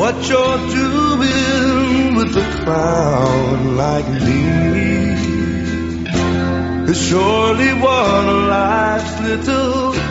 what you're doing with a cloud like me is surely one of life's little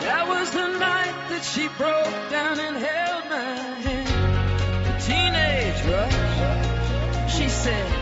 That was the night that she broke down and held my hand. The teenage rush. She said.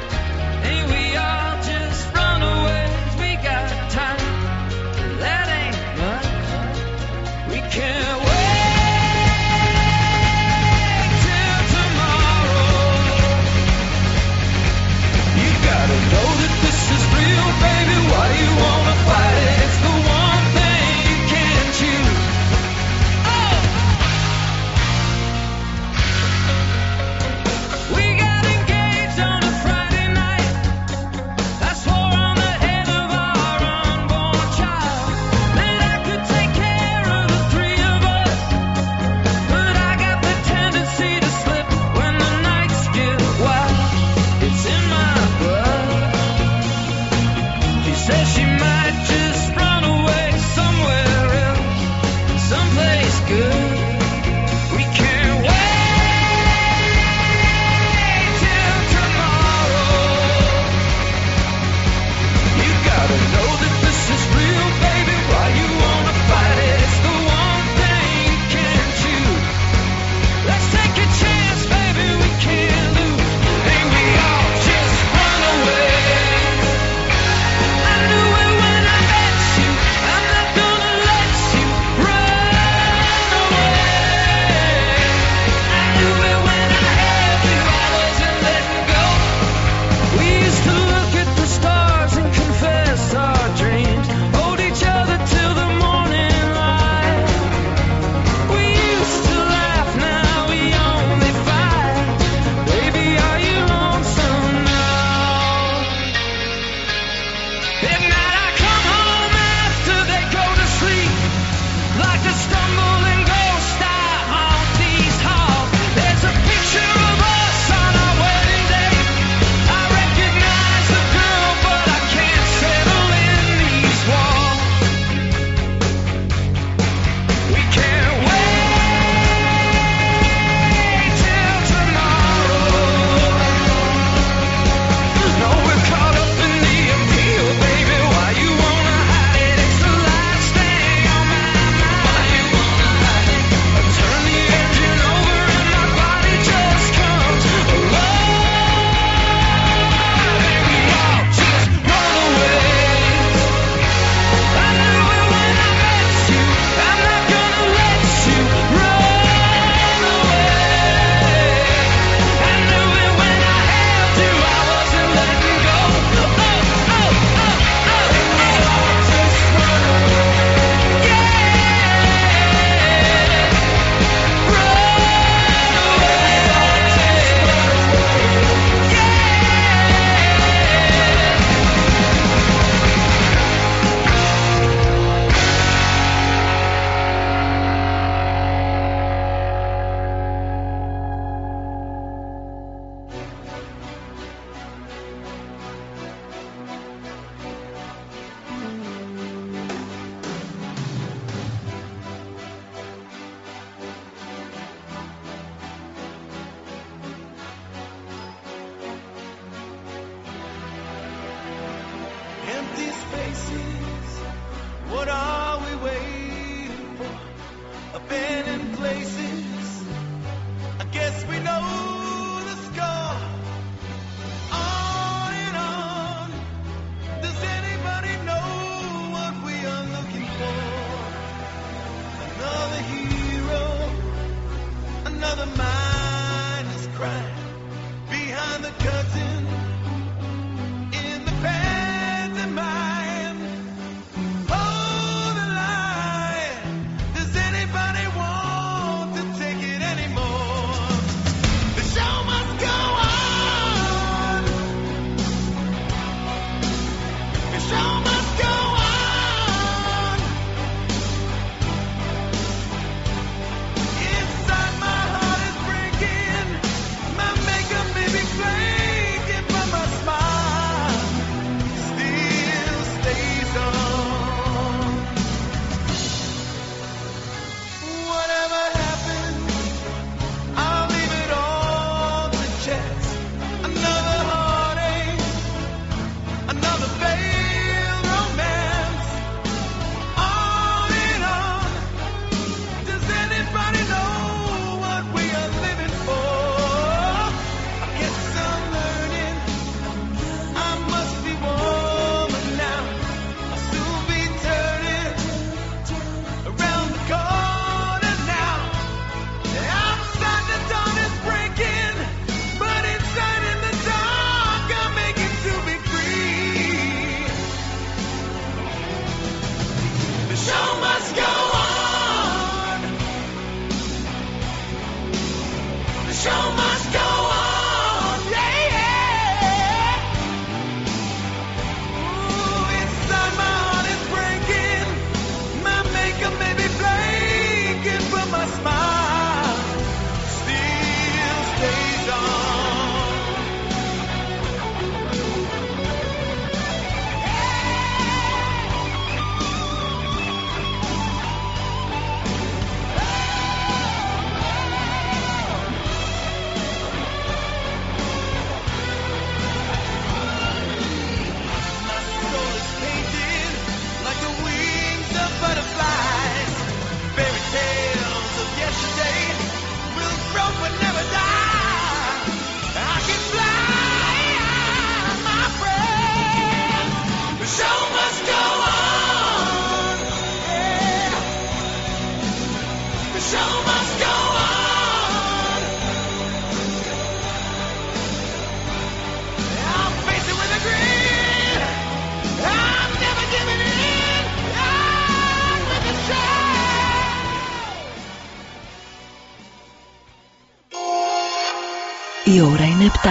Η ώρα είναι 7.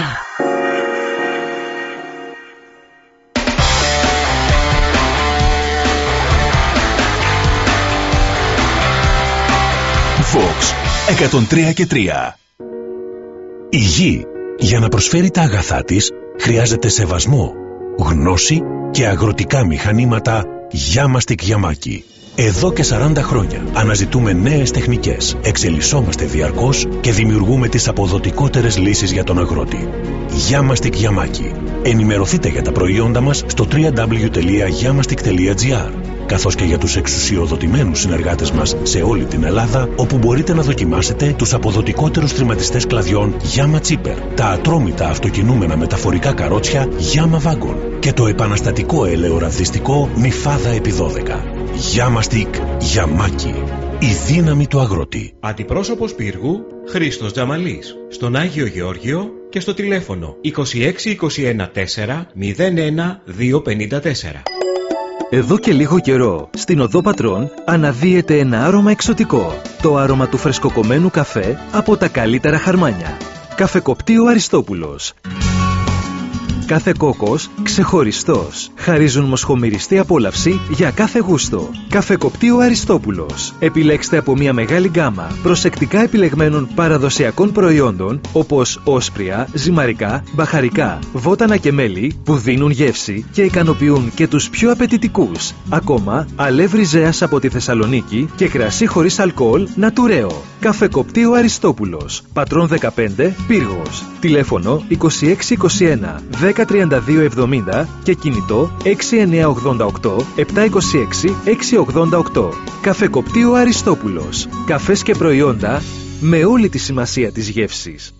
Fox 103 και 3 Η γη για να προσφέρει τα αγαθά της χρειάζεται σεβασμό, γνώση και αγροτικά μηχανήματα Γιάμαστικ Γιαμάκι. Εδώ και 40 χρόνια αναζητούμε νέες τεχνικές, εξελισσόμαστε διαρκώς και δημιουργούμε τις αποδοτικότερες λύσεις για τον αγρότη. Γιάμαστικ Γιαμάκι. Ενημερωθείτε για τα προϊόντα μας στο www.yamastik.gr καθώς και για τους εξουσιοδοτημένους συνεργάτες μας σε όλη την Ελλάδα, όπου μπορείτε να δοκιμάσετε τους αποδοτικότερους τριματιστές κλαδιών Yama Chipper, τα ατρόμητα αυτοκινούμενα μεταφορικά καρότσια Yama Wagon και το επαναστατικό ελαιοραδιστικό Μιφάδα επί 12. Yama Stick Yamaki. Η δύναμη του αγρότη. Αντιπρόσωπος πύργου Χρήστος Τζαμαλής. Στον Άγιο Γεώργιο και στο τηλέφωνο 26 21 4 01 254. Εδώ και λίγο καιρό, στην Οδό Πατρών αναδύεται ένα άρωμα εξωτικό. Το άρωμα του φρεσκοκομμένου καφέ από τα καλύτερα χαρμάνια. Καφεκοπτείο Αριστόπουλος. Κάθε κόκος ξεχωριστός. Χαρίζουν μοσχομυριστή απόλαυση για κάθε γούστο. Καφεκοπτείο Αριστόπουλος. Επιλέξτε από μια μεγάλη γκάμα προσεκτικά επιλεγμένων παραδοσιακών προϊόντων όπως όσπρια, ζυμαρικά, μπαχαρικά, βότανα και μέλι που δίνουν γεύση και ικανοποιούν και τους πιο απαιτητικούς. Ακόμα, αλεύρι ζέας από τη Θεσσαλονίκη και κρασί χωρίς αλκοόλ Νατουραίο. Καφεκοπτείο Αριστόπουλος. Πατρών 15, Πύργος. Τηλέφωνο 2621 103270 και κινητό 6988 726 688. Καφεκοπτείο Αριστόπουλος. Καφές και προϊόντα με όλη τη σημασία της γεύσης.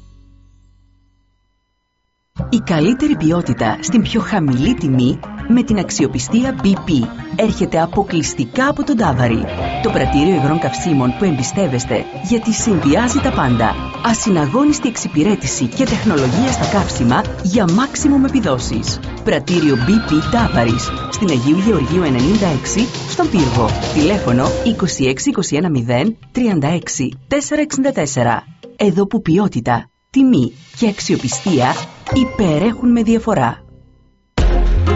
Η καλύτερη ποιότητα στην πιο χαμηλή τιμή με την αξιοπιστία BP έρχεται αποκλειστικά από τον Τάβαρη. Το πρατήριο υγρών καυσίμων που εμπιστεύεστε γιατί συνδυάζει τα πάντα. Ασυναγώνιστη εξυπηρέτηση και τεχνολογία στα καύσιμα για maximum επιδόσεις. Πρατήριο BP Τάβαρης στην Αγίου Γεωργίου 96 στον Πύργο. Τηλέφωνο 26210 36 464. Εδώ που ποιότητα, τιμή και αξιοπιστία υπερέχουν με διαφορά.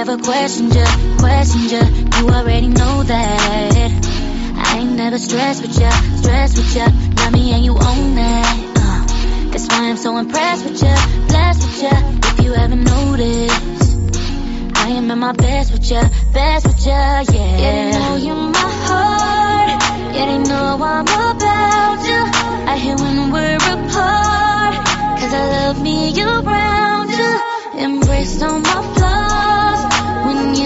ever questioned you, questioned you. You already know that. I ain't never stressed with ya, stressed with ya. Love me and you own that. Uh, that's why I'm so impressed with ya, blessed with ya. If you ever noticed. I am at my best with ya, best with ya, yeah. Yeah, they know you're my heart. Yeah, they know I'm about you. I hear when we're apart. Cause I love me around you. Embrace all my.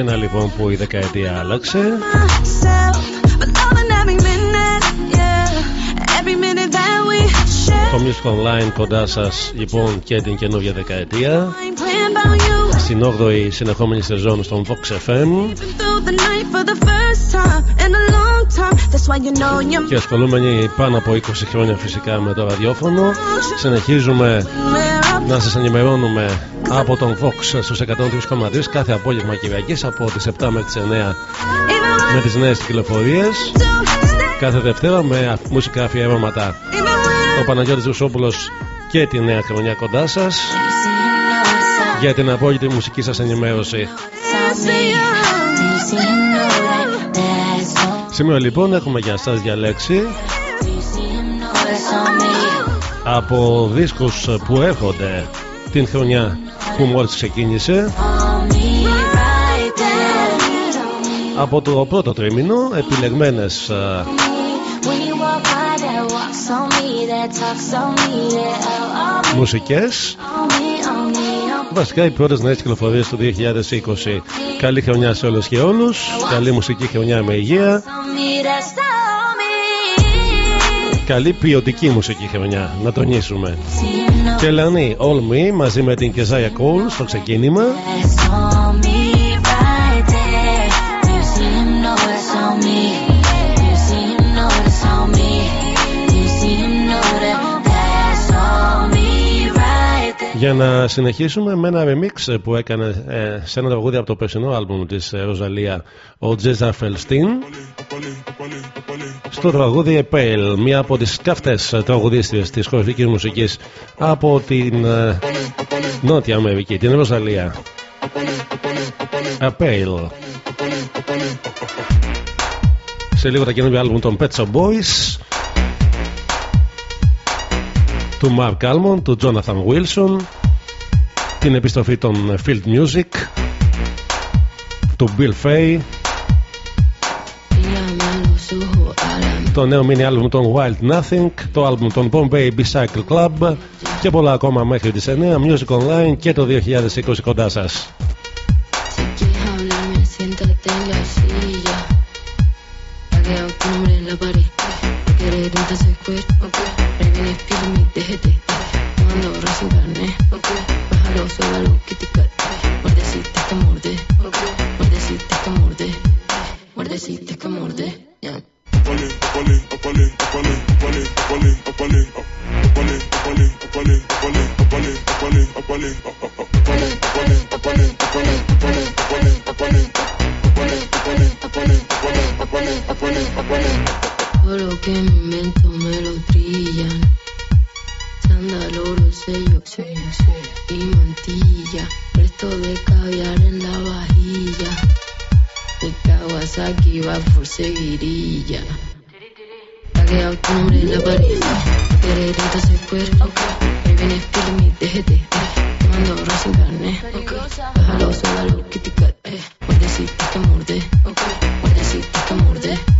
Ένα λοιπόν που η δεκαετία άλλαξε. Το Online κοντά σας λοιπόν και την καινούργια δεκαετία. Στην 8η συνεχόμενη σεζόν στον Vox FM. Και ασχολούμενοι πάνω από 20 χρόνια φυσικά με το ραδιόφωνο. Συνεχίζουμε να σας ενημερώνουμε από τον Vox στους 103,3 κάθε απόγευμα Κυριακής από τις 7 μέχρι τις 9 even με τις νέες κυκλοφορίες. when you stay, Κάθε Δευτέρα με μουσικά αφιερώματα. even when Ο Παναγιώτης Ρουσόπουλος και τη νέα χρονιά κοντά σας You see him, know it's on για την απόλυτη μουσική σας ενημέρωση. it's on me. When you see him, know that that's on Σήμερα λοιπόν έχουμε για σας διαλέξει από δίσκους που έρχονται την χρονιά που μόλις ξεκίνησε. On me right από το πρώτο τρίμηνο επιλεγμένες ε, When you walk by, that walks on me, that talks on me, that oh, on me, μουσικές. On me, on me, on Βασικά οι πρώτες νέες κυκλοφορίες του 2020 Καλή χρονιά σε όλους και όλους. Καλή μουσική χρονιά με υγεία Καλή ποιοτική μουσική χρονιά Να τονίσουμε. See you know Και Λανή All Me μαζί με την Κεζάια Κόλ στο ξεκίνημα Για να συνεχίσουμε με ένα remix που έκανε ε, σε ένα τραγούδι από το περσινό άλμπουμ της ε, Ροζαλία ο Τζέζα Φελστίν. Στο τραγούδι A Pale, μία από τις καυτές ε, τραγουδίστριες της χορηγικής μουσικής από την ε, Νότια Αμερική, την Ροζαλία A Pale σε λίγο τα καινούργια άλμπουμ των Pet Shop Boys του Mark Almond, του Jonathan Wilson την επιστροφή των Field Music του Bill Fay το νέο mini άλμπουμ των Wild Nothing το άλμπουμ των Bombay Bicycle Club και πολλά ακόμα μέχρι τις 9 Music Online και το 2020 κοντά σας Si Reggae, me, déjate. Tomando bro sin carne. Bájalo, suélalo, que te. Muerdecita que morde. Muerdecita que morde. Muerdecita que morde. Yeah. Lo que me invento me lo trillan. Chándal, oro, sello, sello, sello y mantilla. Resto de caviar en la vajilla. El Kawasaki va por seguirilla. Tagueado tu nombre en la pared. Querer entonces cuerpo. Ahí vienes, pídeme, déjate. Te mando ahorrar sin carne. Bájalo, súbalo, kitikat. Muerdecita que morde. Muerdecita que morde. Muerdecita que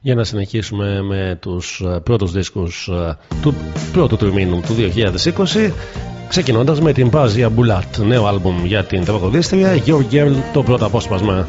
για να συνεχίσουμε με τους ε, πρώτους δίσκους ε, του πρώτου τριμήνου του 2020 ξεκινώντας με την Πάζια Μπουλάτ νέο άλμπουμ για την τραγουδίστρια Your Girl το πρώτο απόσπασμα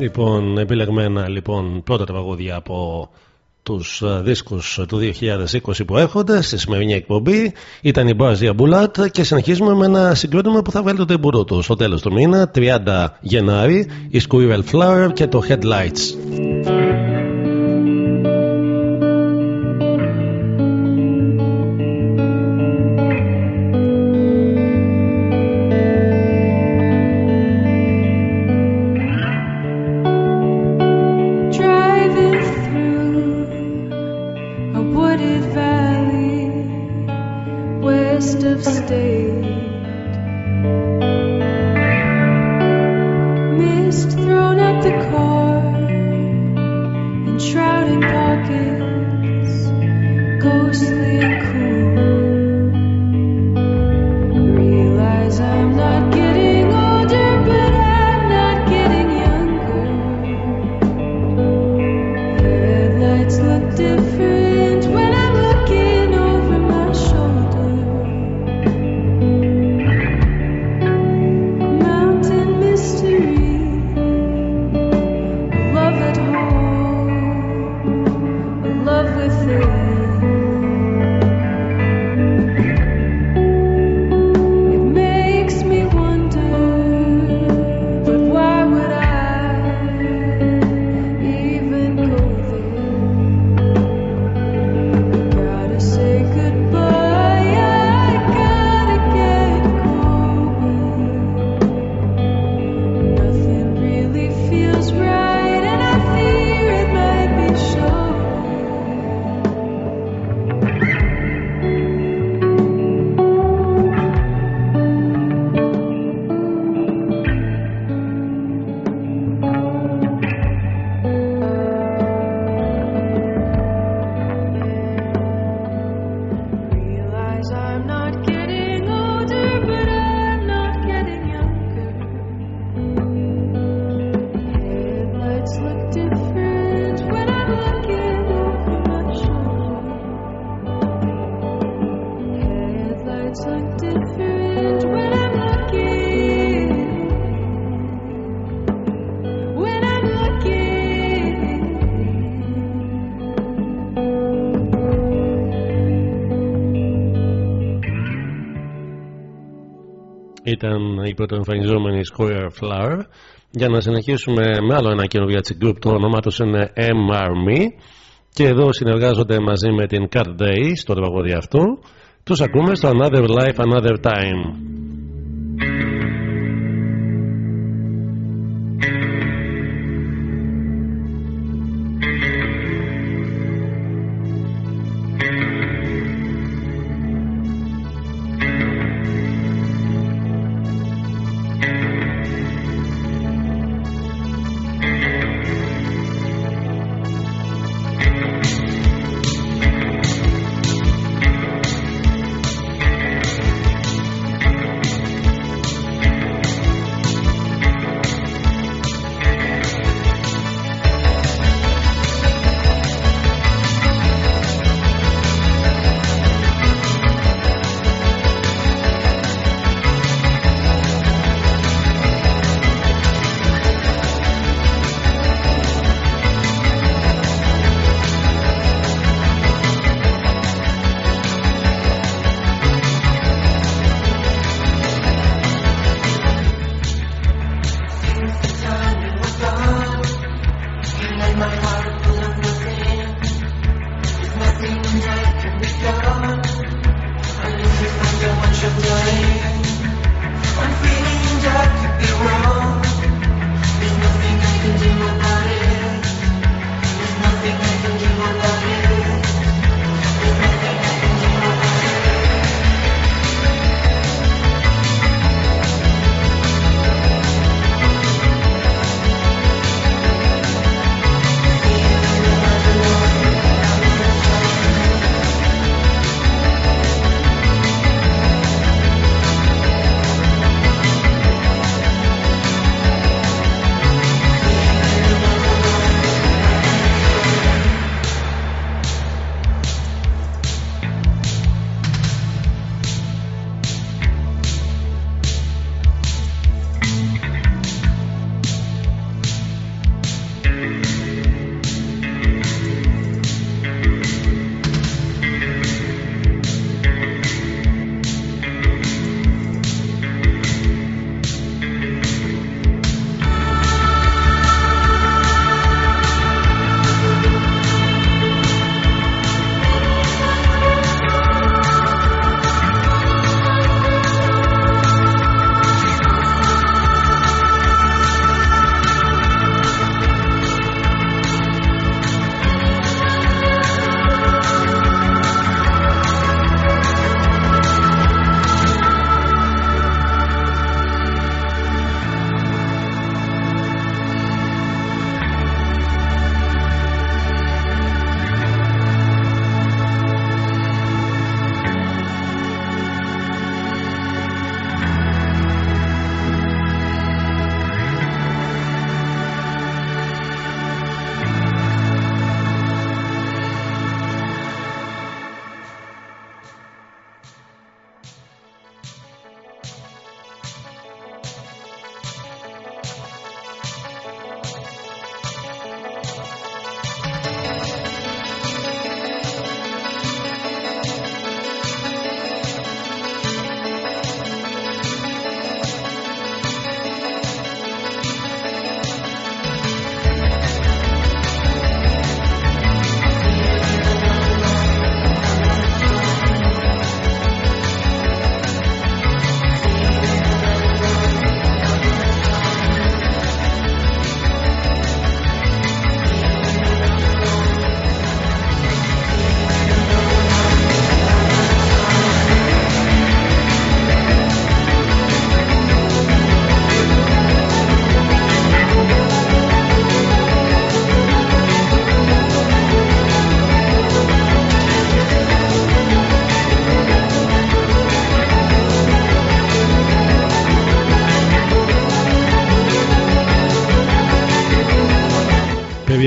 Λοιπόν, επιλεγμένα λοιπόν πρώτα τραγούδια από τους ε, δίσκους του 2020 που έρχονται στη σημερινή εκπομπή. Ήταν η Μπάζια Μπουλάτ και συνεχίζουμε με ένα συγκρότημα που θα βγάλει το τεμπουρό τους στο τέλος του μήνα 30 Γενάρη η Squirrel Flower και το Headlights η πρωτοεμφανιζόμενη Square Flower. Για να συνεχίσουμε με άλλο ένα καινούργιο group το όνομά τους είναι MRME και εδώ συνεργάζονται μαζί με την Cat Day στο τραγούδι αυτό. Τους ακούμε στο Another Life Another Time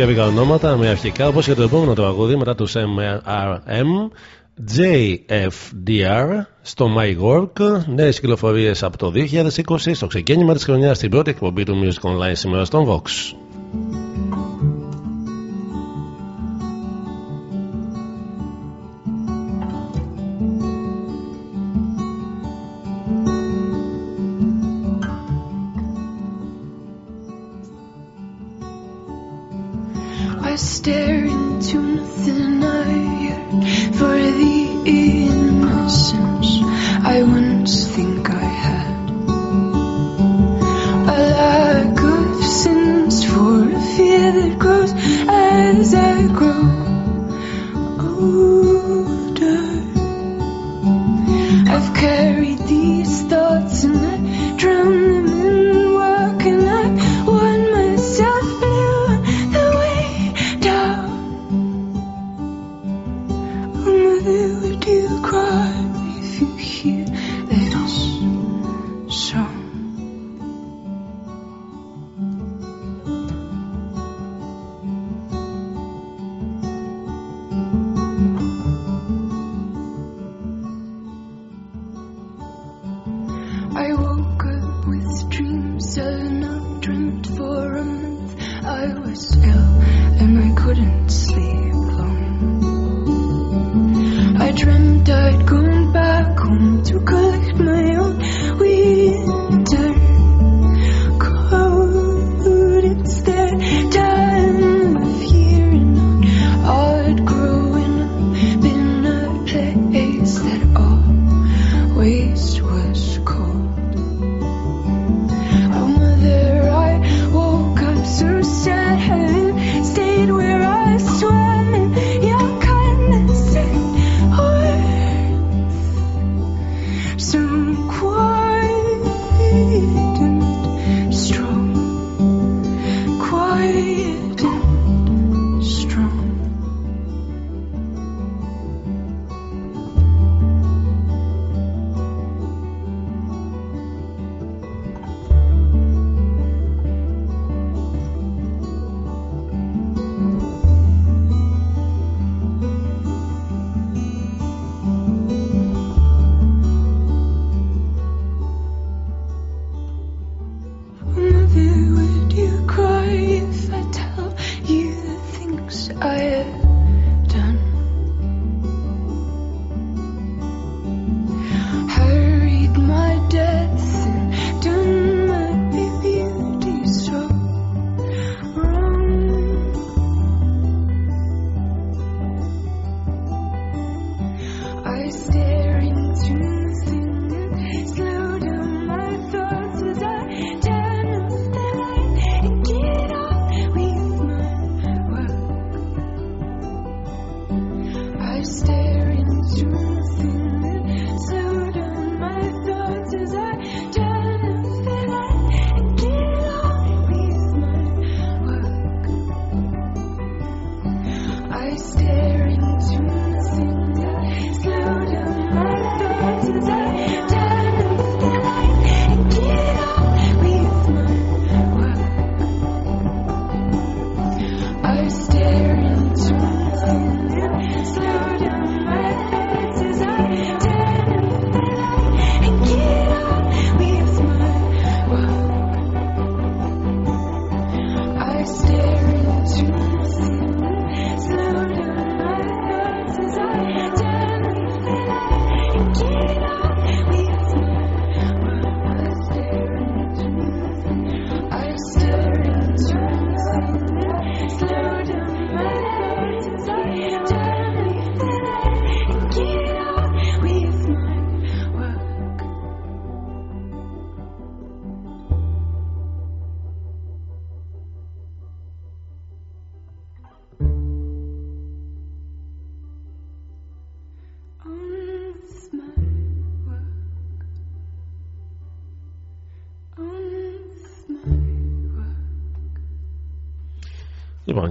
Καινούργια ονόματα με αρχικά όπως και το επόμενο τραγούδι μετά τους MRM JFDR στο My Work νέες κυκλοφορίες από το 2020 στο ξεκίνημα της χρονιάς στην πρώτη εκπομπή του Music Online σήμερα στον Vox.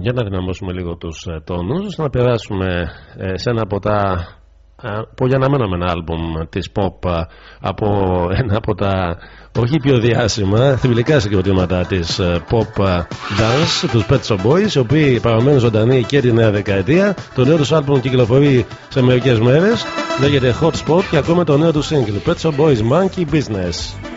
για να δυναμώσουμε λίγο τους ε, τόνους, να περάσουμε ε, σε ένα από τα ε, απογειαναμένα άλμπουμ της pop από ένα από τα όχι πιο διάσημα θρηλυκά συγκροτήματα της pop dance τους Pet Shop Boys οι οποίοι παραμένουν ζωντανοί και τη νέα δεκαετία. Το νέο τους άλμπουμ κυκλοφορεί σε μερικές μέρες. Λέγεται Hot Spot και ακόμα το νέο τους single Pet Shop Boys Monkey Business.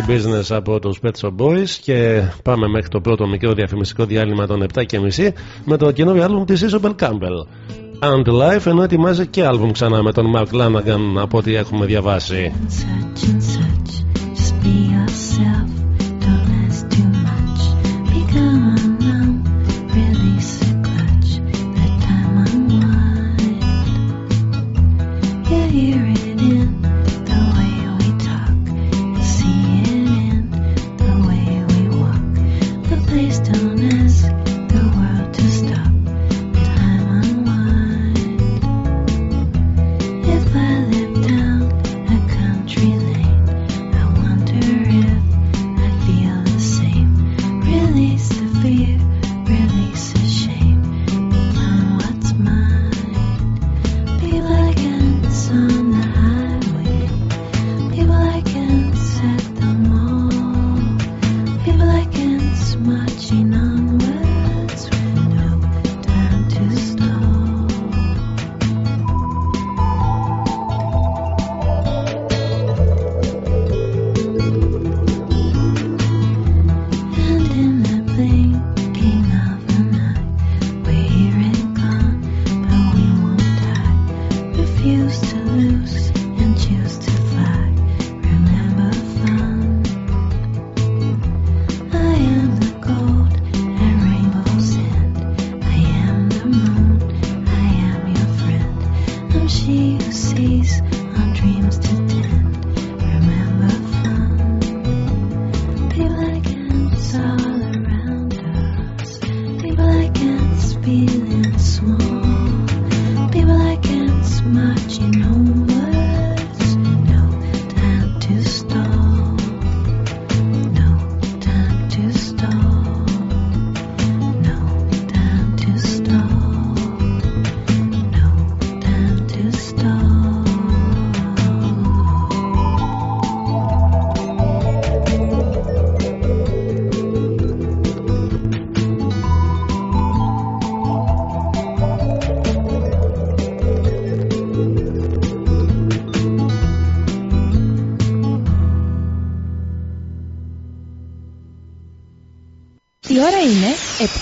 και business από τους Pet Shop Boys και πάμε μέχρι το πρώτο μικρό διαφημιστικό διάλειμμα των 7.30 με το καινούριο άλμπουμ της Isabel Campbell. And Life ενώ ετοιμάζει και άλμπουμ ξανά με τον Mark Lanagan από ό,τι έχουμε διαβάσει.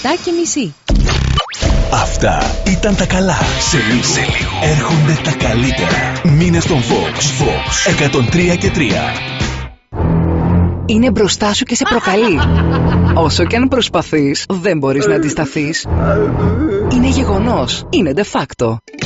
7 και μισή. Αυτά ήταν τα καλά. Σε λίγο, σε λίγο. έρχονται τα καλύτερα. Μήνε στον Fox. Fox 103 και 3. Είναι μπροστά σου και σε προκαλεί. Όσο και αν προσπαθείς, δεν μπορείς να αντισταθείς. Είναι γεγονός. Είναι de facto.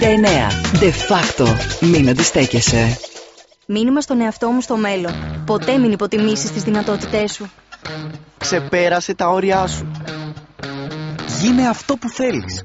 De facto. Μην αντιστέκεσαι. Μήνυμα στον εαυτό μου στο μέλλον. Ποτέ μην υποτιμήσεις τις δυνατότητές σου. Ξεπέρασε τα όρια σου. Γίνε αυτό που θέλεις.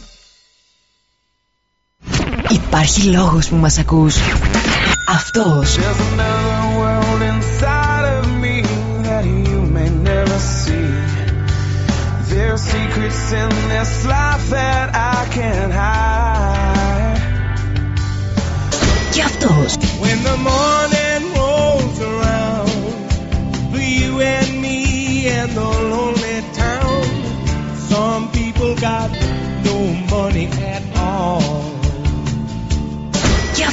Υπάρχει λόγος που μας ακούς. Αυτός. There's another world inside of me that you may never see. There's secrets in this life that I can't hide. Και αυτός. When the morning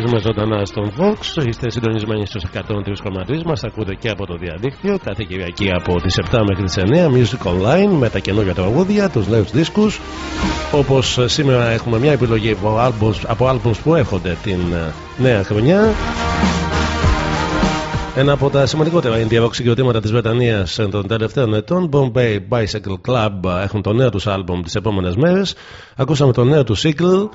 Συνεχίζουμε ζωντανά στον Vox. Είστε συντονισμένοι στους 103,3 μας. Ακούτε και από το διαδίκτυο κάθε Κυριακή από τις 7 μέχρι τις 9. Music Online με τα καινούργια τραγούδια, τους νέους δίσκους. Όπως σήμερα έχουμε μια επιλογή από albums, από albums που έρχονται την ε, νέα χρονιά. Ένα από τα σημαντικότερα indie rock συγκροτήματα της Βρετανίας των τελευταίων ετών, Bombay Bicycle Club, έχουν το νέο τους άλμπουμ τις επόμενες μέρες. Ακούσαμε το νέο τους single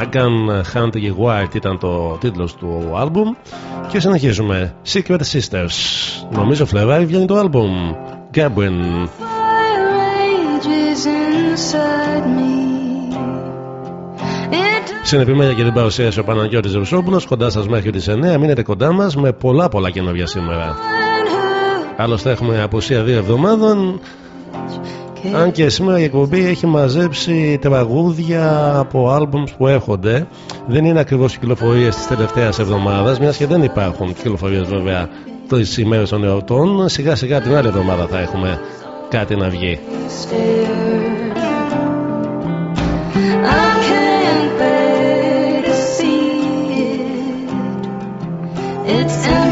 I Can Hunt You White ήταν το τίτλος του άλμπουμ. Και συνεχίζουμε. Secret Sisters. Νομίζω Φλεβάρι βγαίνει το άλμπουμ. Gabriel rages inside me. Στην επιμέλεια και την παρουσίαση ο Παναγιώτης Ρουσόπουλος κοντά σας μέχρι τις 9 μείνετε κοντά μας με πολλά πολλά καινούργια σήμερα. Άλλωστε έχουμε απουσία δύο εβδομάδων αν και σήμερα η εκπομπή έχει μαζέψει τραγούδια από άλμπουμς που έρχονται δεν είναι ακριβώς κυκλοφορίες της τελευταίας εβδομάδας μιας και δεν υπάρχουν κυκλοφορίες βέβαια τις ημέρες των εορτών σιγά σιγά την άλλη εβδομάδα θα έχουμε κάτι να βγει. I can't bear to see it. It's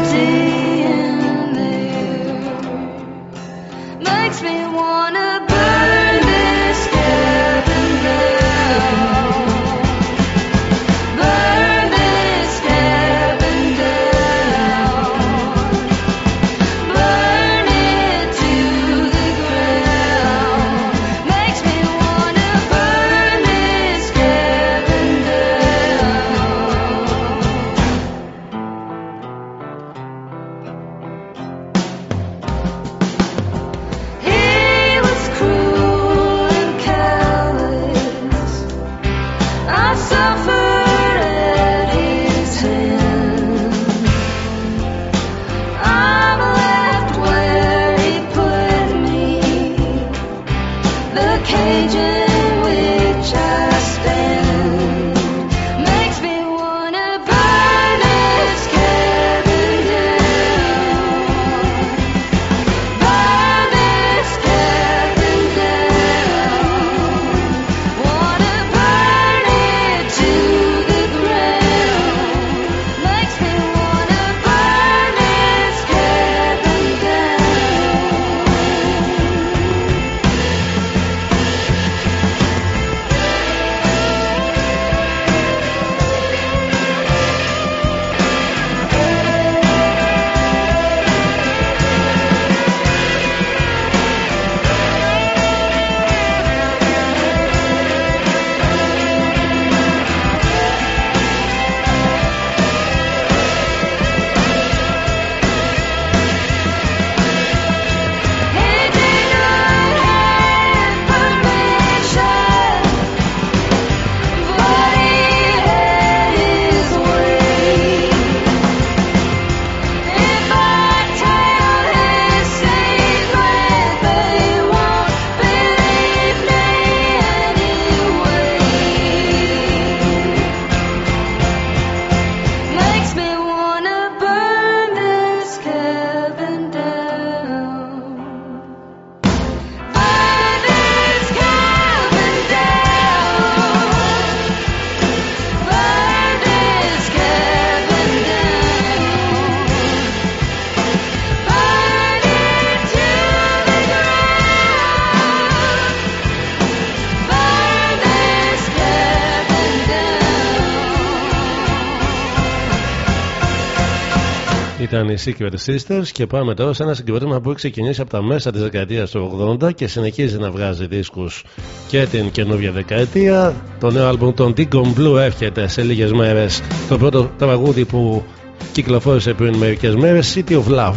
Ήταν οι Secret Sisters και πάμε τώρα σε ένα συγκρότημα που έχει ξεκινήσει από τα μέσα της δεκαετίας του 80 και συνεχίζει να βγάζει δίσκους και την καινούργια δεκαετία. Το νέο άλμπουμ των Deacon Blue έρχεται σε λίγες μέρες. Το πρώτο τραγούδι που κυκλοφόρησε πριν μερικές μέρες, City of Love.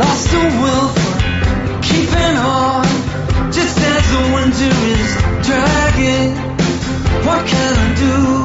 Lost the will for keeping on, just as the winter is dragging. can do?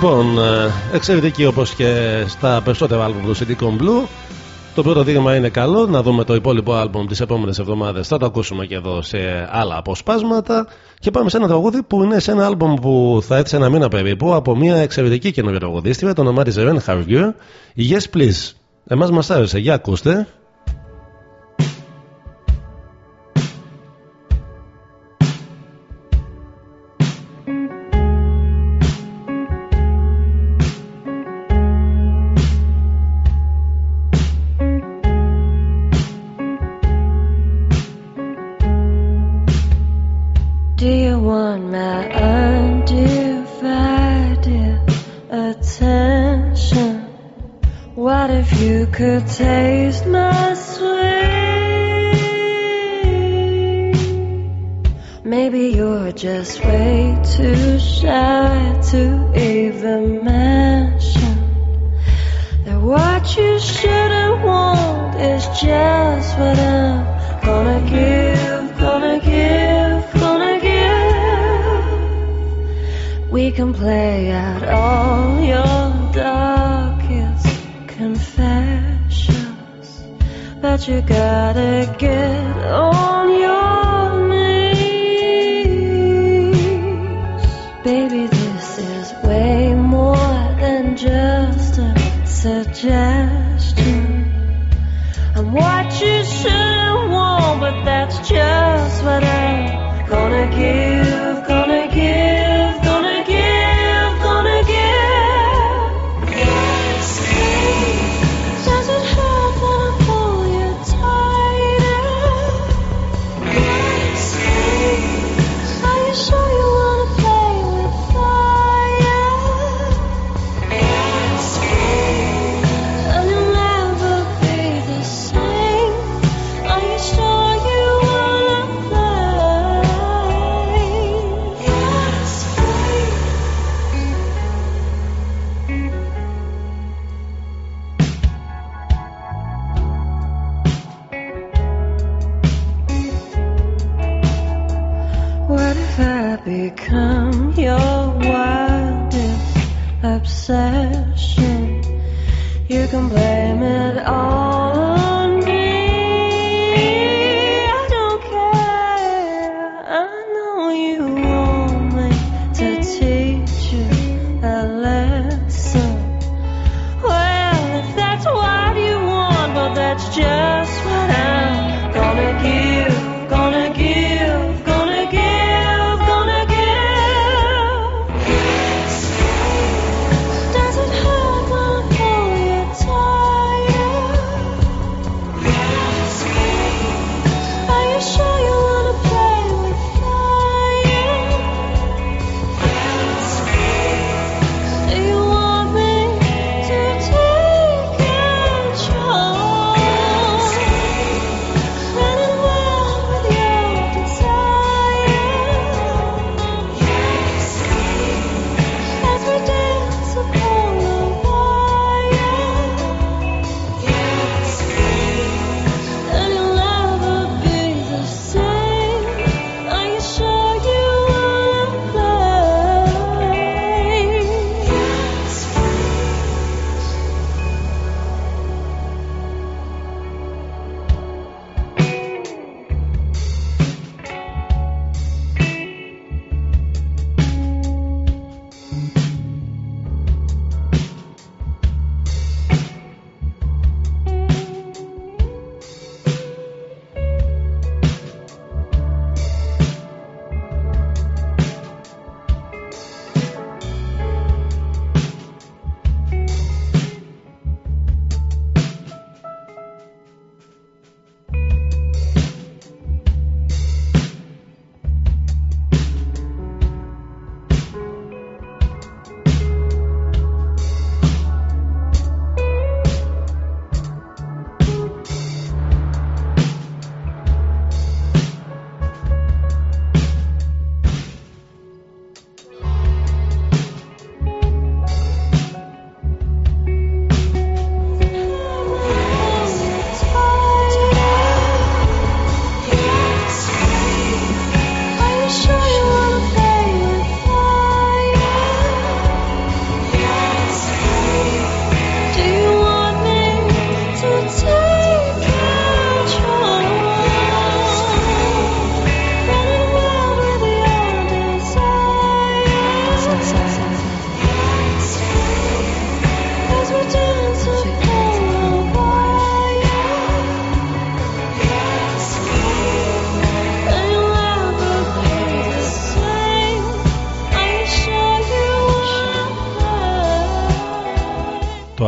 Λοιπόν, ε, εξαιρετική όπως και στα περισσότερα άλμπουμ του City Blue. Το πρώτο δείγμα είναι καλό. Να δούμε το υπόλοιπο άλμπουμ τις επόμενες εβδομάδες. Θα το ακούσουμε και εδώ σε άλλα αποσπάσματα. Και πάμε σε ένα τραγούδι που είναι σε ένα άλμπουμ που θα έρθει σε ένα μήνα περίπου από μια εξαιρετική καινούργια τραγουδίστρια. Το όνομά της Ren Harvey. Yes, please. Εμάς μας άρεσε. Για ακούστε. what I'm gonna give, gonna give, gonna give. We can play out all your darkest confessions, but you gotta get on your knees. Baby, this is way more than just a suggestion. just what I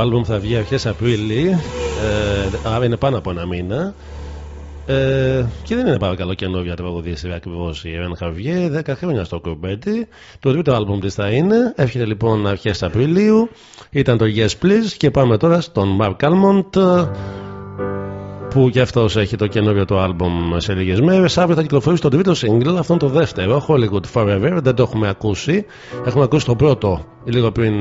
Το άλμπουμ θα βγει αρχές Απρίλη, ε, άρα είναι πάνω από ένα μήνα. Ε, και δεν είναι πάρα καλό καινούργια τραγουδίστρια ακριβώς η Ρεν Χαβιέ, 10 χρόνια στο κουρμπέτι. Το τρίτο άλμπουμ της θα είναι. Έρχεται λοιπόν αρχές Απριλίου. Ήταν το Yes Please και πάμε τώρα στον Mark Almond που και αυτός έχει το καινούριο το άλμπουμ σε λίγες μέρες. Αύριο θα κυκλοφορήσει το τρίτο single, αυτόν το δεύτερο, Hollywood Forever. Δεν το έχουμε ακούσει. Έχουμε ακούσει το πρώτο λίγο πριν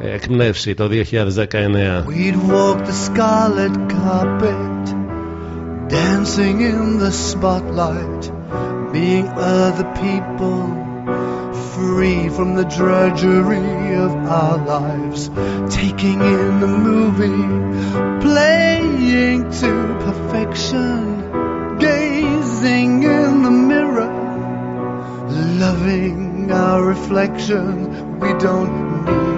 ε, εκπνεύσει το 2019. We'd walk the scarlet carpet, dancing in the spotlight, being other people, free from the drudgery of our lives, taking in the movie, playing to perfection, gazing in the mirror, loving our reflection. We don't need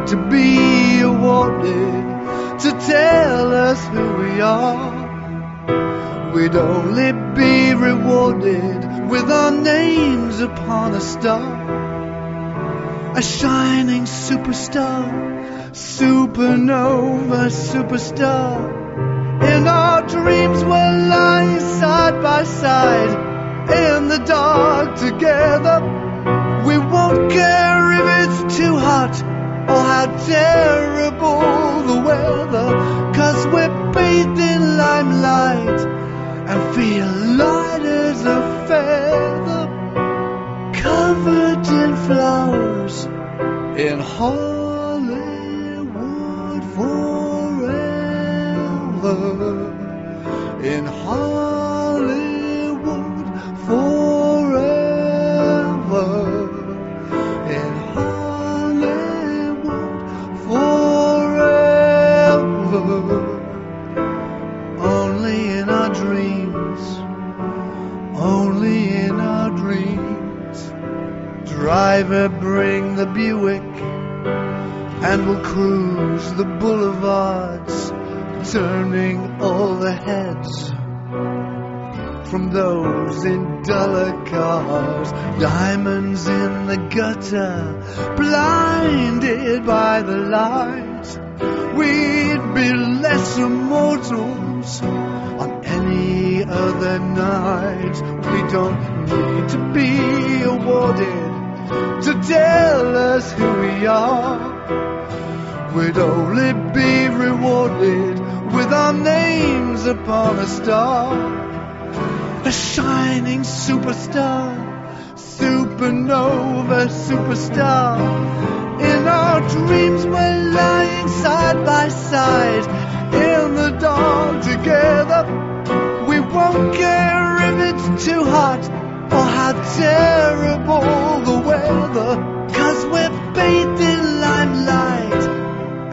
to be awarded to tell us who we are. We we'd only be rewarded with our names upon a star. A shining superstar, supernova superstar. In our dreams we're lying side by side in the dark together. We won't care if it's too hot or how terrible the weather. Cause we're bathed in limelight and feel light as a feather. Covered in flowers in Hollywood forever. In Hollywood Driver, bring the Buick, and we'll cruise the boulevards, turning all the heads from those in duller cars. Diamonds in the gutter, blinded by the light. We'd be lesser mortals on any other night. We don't need to be awarded to tell us who we are. We'd only be rewarded with our names upon a star. A shining superstar, supernova superstar. In our dreams we're lying side by side in the dark together. We won't care if it's too hot or how terrible the weather. Cause we're bathed in limelight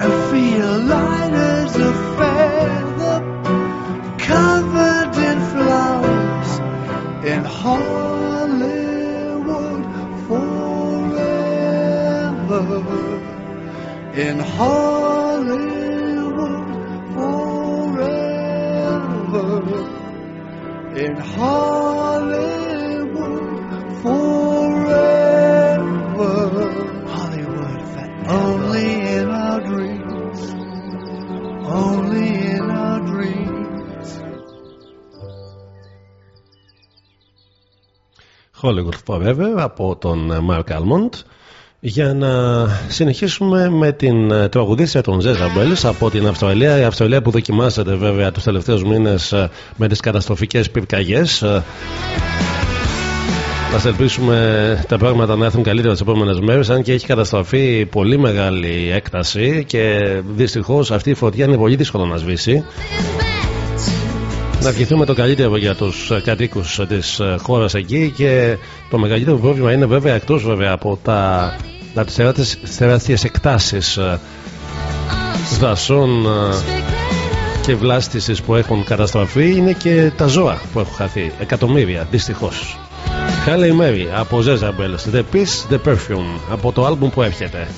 and feel light as a feather. Covered in flowers in Hollywood forever. In Hollywood forever. In Hollywood Only in our dreams. Only in our dreams. Hollywood Forever από τον Mark Almond για να συνεχίσουμε με την ε, τραγουδίστρια των Jezabels από την Αυστραλία η Αυστραλία που δοκιμάζεται βέβαια τους τελευταίους μήνες ε, με τις καταστροφικές πυρκαγιές Ε, να ελπίσουμε τα πράγματα να έρθουν καλύτερα τις επόμενες μέρες, αν και έχει καταστραφεί πολύ μεγάλη έκταση και δυστυχώς αυτή η φωτιά είναι πολύ δύσκολο να σβήσει. Να ευχηθούμε το καλύτερο για τους κατοίκους της χώρας εκεί και το μεγαλύτερο πρόβλημα είναι βέβαια εκτός βέβαια από τα, από τις τεράστιες- τεράστιες εκτάσεις ε, δασών ε, και βλάστησης που έχουν καταστραφεί είναι και τα ζώα που έχουν χαθεί εκατομμύρια δυστυχώς Halle Mary από Jezabels The Peace, The Perfume από το άλμπουμ που έρχεται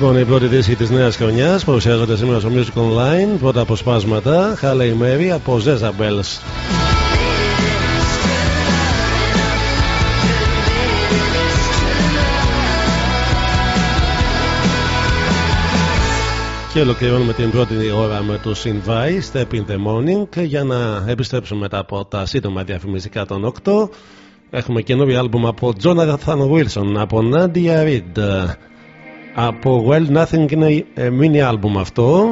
Λοιπόν, η πρώτη δύση της νέας χρονιάς παρουσιάζονται σήμερα στο Music Online. Πρώτα αποσπάσματα. Χάλε Mary από Zeza Bells. Και ολοκληρώνουμε την πρώτη ώρα με το Invite, Step in the Morning για να επιστρέψουμε μετά από τα σύντομα διαφημιστικά των 8. Έχουμε καινούριο άλμπουμ από Jonathan Wilson, από Nadia Reid. Από Well Nothing είναι ε, mini album αυτό.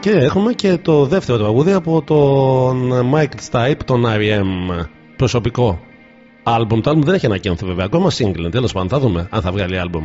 Και έχουμε και το δεύτερο τραγούδι από τον Mike Stipe, τον R.E.M. Προσωπικό άλμπουμ. Το άλμπουμ δεν έχει ανακοινωθεί βέβαια ακόμα single. Τέλος πάντων, θα δούμε αν θα βγάλει άλμπουμ.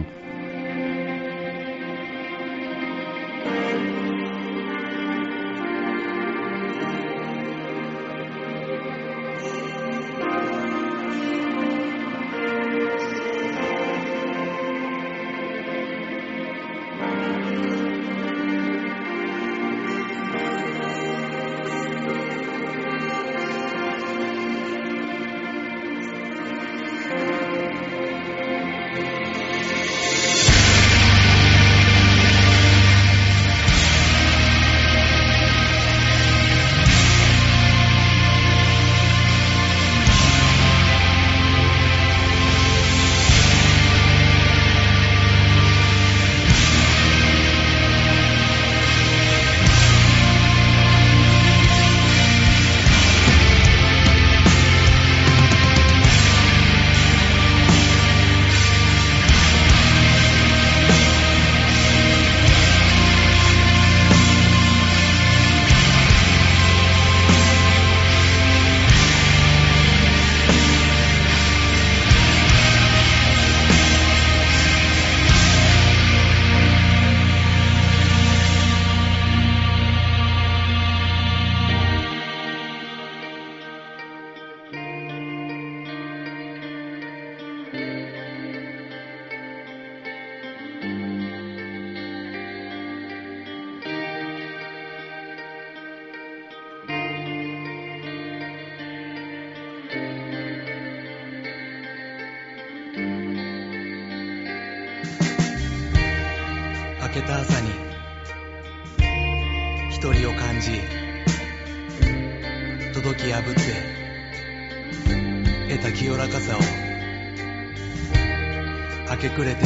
明け暮れて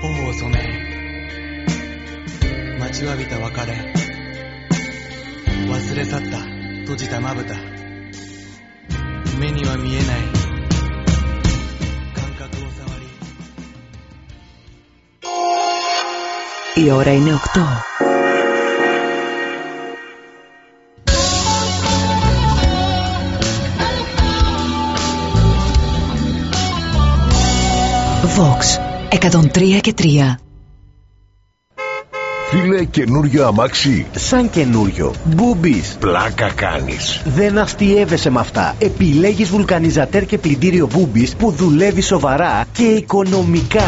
頬を染め待ちわびた別れ忘れ去った閉じたまぶた目には見えない感覚を触り Η ώρα είναι 8. Vox 103 και 3 Φίλε, καινούριο αμάξι; Σαν καινούριο. Μπούμπης. Πλάκα κάνεις. Δεν αστείευεσαι με αυτά. Επιλέγεις βουλκανιζατέρ και πλυντήριο Μπούμπης που δουλεύει σοβαρά και οικονομικά.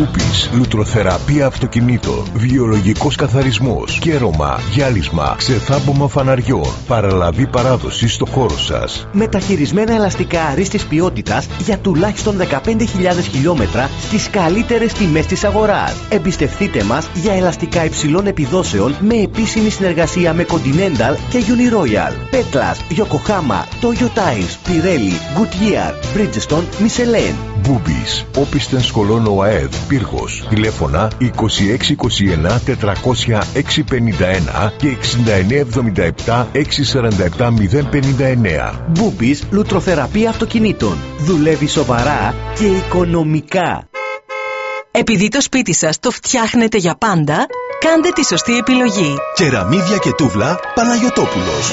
Μπούπης, λουτροθεραπεία αυτοκινήτων, βιολογικός καθαρισμός, κέρωμα, γυάλισμα, ξεθάμπομα φαναριών, παραλαβή παράδοσης στο χώρο σας. Μεταχειρισμένα ελαστικά αρίστης ποιότητας για τουλάχιστον 15.000 χιλιόμετρα στις καλύτερες τιμές της αγοράς. Εμπιστευτείτε μας για ελαστικά υψηλών επιδόσεων με επίσημη συνεργασία με Continental και Uniroyal. Πέτλας, Yokohama, Toyo Tires, Pirelli, Goodyear, Bridgestone, Michelin. Μπούπης, όπισθεν σχολών ΟΑΕΔ, Πύργος, τηλέφωνα 2621 400 651 και 6977 647 059. Μπούμπης λουτροθεραπεία αυτοκινήτων. Δουλεύει σοβαρά και οικονομικά. Επειδή το σπίτι σας το φτιάχνετε για πάντα, Κάντε τη σωστή επιλογή. Κεραμίδια και τούβλα Παναγιωτόπουλος.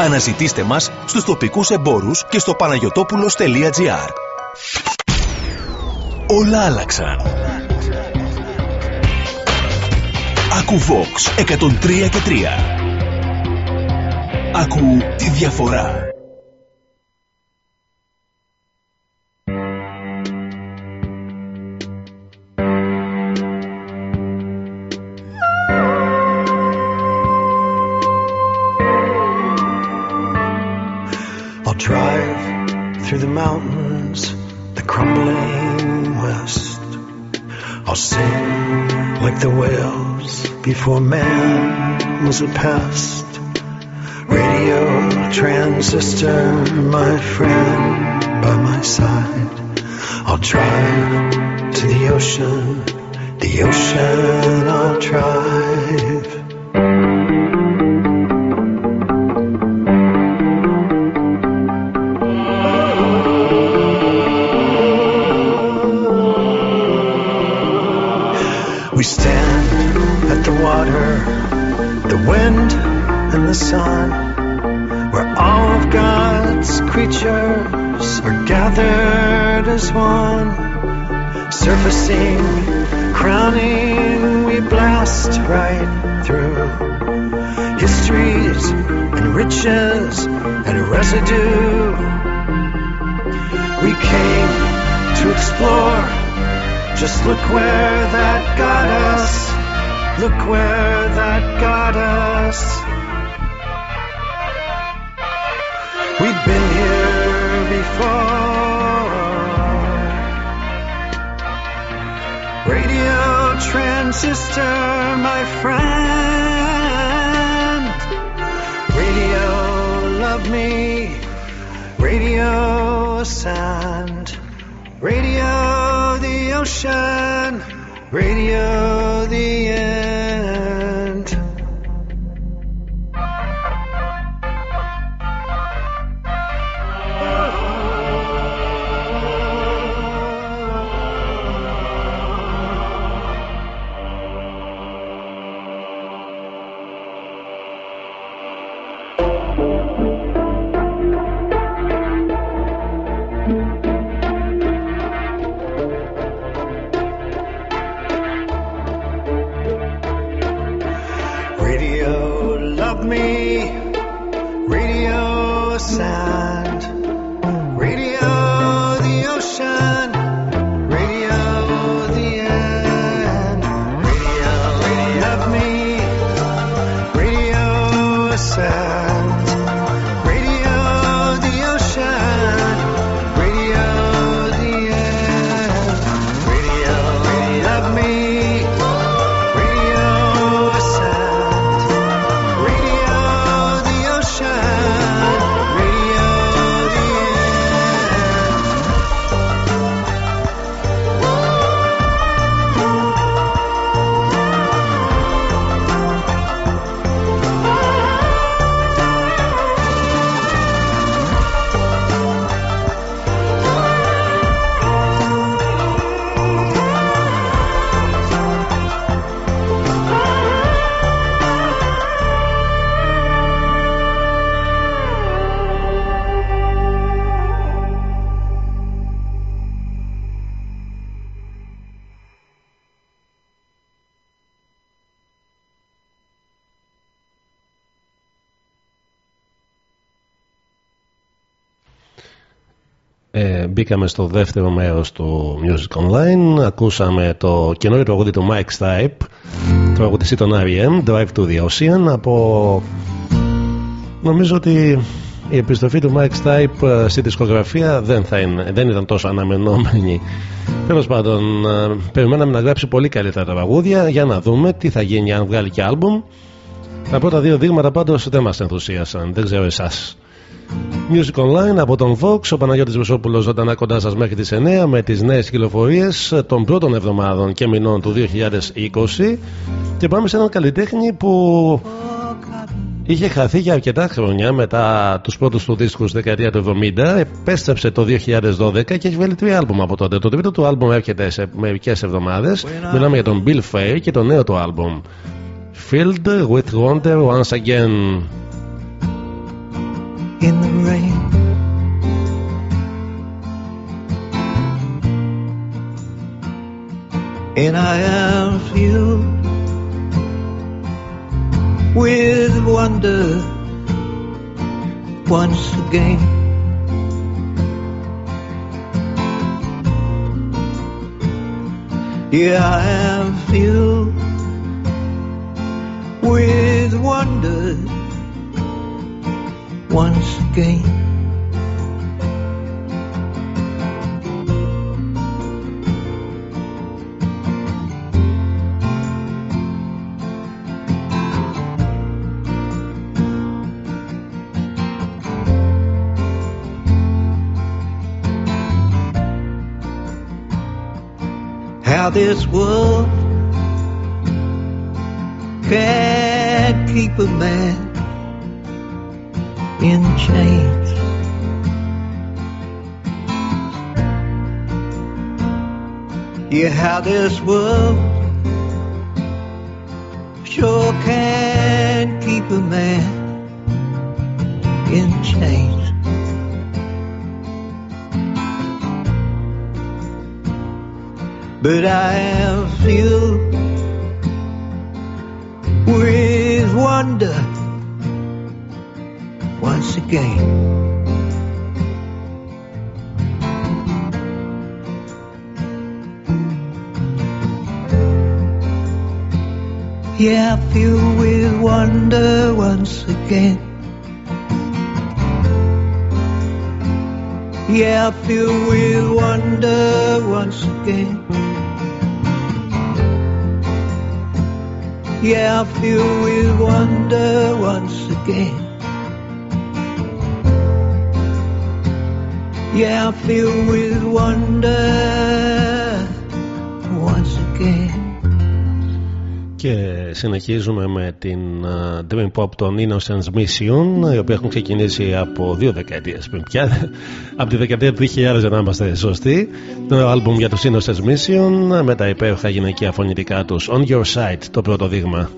Αναζητήστε μας στους τοπικούς εμπόρους και στο παναγιωτόπουλος.gr Όλα άλλαξαν. Ακού Vox 103 και 3. Ακού τη διαφορά. Through the mountains, the crumbling west. I'll sing like the whales before man was a pest. Radio transistor, my friend by my side. I'll drive to the ocean, the ocean I'll drive. We stand at the water, the wind and the sun, where all of God's creatures are gathered as one. Surfacing, crowning, we blast right through histories and riches and residue. We came to explore. Just look where that got us. Look where that got us. We've been here before. Radio transistor, my friend. Radio, love me. Radio, sand. Radio, ocean. Radio, the μπήκαμε στο δεύτερο μέρος του Music Online ακούσαμε το καινούριο τραγούδι του Mike Stipe τραγουδιστή των R.E.M. Drive to the Ocean από νομίζω ότι η επιστροφή του Mike Stipe ε, στη δισκογραφία δεν, θα είναι, δεν ήταν τόσο αναμενόμενη. Τέλος πάντων, ε, περιμέναμε να γράψει πολύ καλύτερα τα τραγούδια για να δούμε τι θα γίνει αν βγάλει και άλμπουμ. Τα πρώτα δύο δείγματα πάντως δεν μας ενθουσίασαν, δεν ξέρω εσάς. Music Online από τον Vox, ο Παναγιώτης Βεσόπουλος ζωντανά κοντά σας μέχρι τις 9 με τις νέες κυκλοφορίες των πρώτων εβδομάδων και μηνών του 2020 και πάμε σε έναν καλλιτέχνη που είχε χαθεί για αρκετά χρόνια μετά τους πρώτους του δίσκους δεκαετία του 70 επέστρεψε το 2012 και έχει βγάλει τρία άλμπουμ από τότε. Το τρίτο του άλμπουμ έρχεται σε μερικές εβδομάδες. Μιλάμε για τον Bill Fair και το νέο του άλμπουμ. Filled with Wonder Once Again in the rain. And I am filled with wonder once again. Yeah, I am filled with wonder once again. How this world can keep a man in chains. Yeah, how this world sure can keep a man in chains. But I am filled with wonder once again. Yeah, filled with wonder once again. Yeah, filled with wonder once again. Yeah, filled with wonder once again. Yeah, filled with wonder once again. Και συνεχίζουμε με την uh, Dream Pop των Innocence Mission, οι οποίοι έχουν ξεκινήσει από δύο δεκαετίες πριν πια, από τη δεκαετία του 2000 για να είμαστε σωστοί. Το άλμπουμ για τους Innocence Mission με τα υπέροχα γυναικεία φωνητικά τους. On Your Side, το πρώτο δείγμα.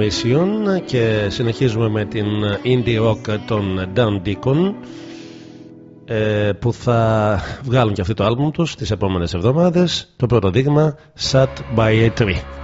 Mission και συνεχίζουμε με την indie rock των Dan Deacon ε, που θα βγάλουν και αυτό το άλμπουμ τους τις επόμενες εβδομάδες. Το πρώτο δείγμα Sat by a Tree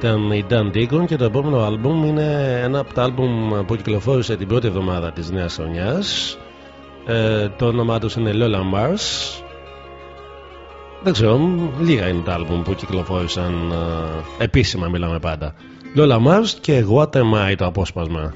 ήταν η Dan Deacon και το επόμενο άλμπουμ είναι ένα από τα άλμπουμ που κυκλοφόρησε την πρώτη εβδομάδα της νέας χρονιάς. Ε, το όνομά τους είναι Lola Mars. Δεν ξέρω, λίγα είναι τα άλμπουμ που κυκλοφόρησαν ε, επίσημα μιλάμε πάντα. Lola Mars και What Am I το απόσπασμα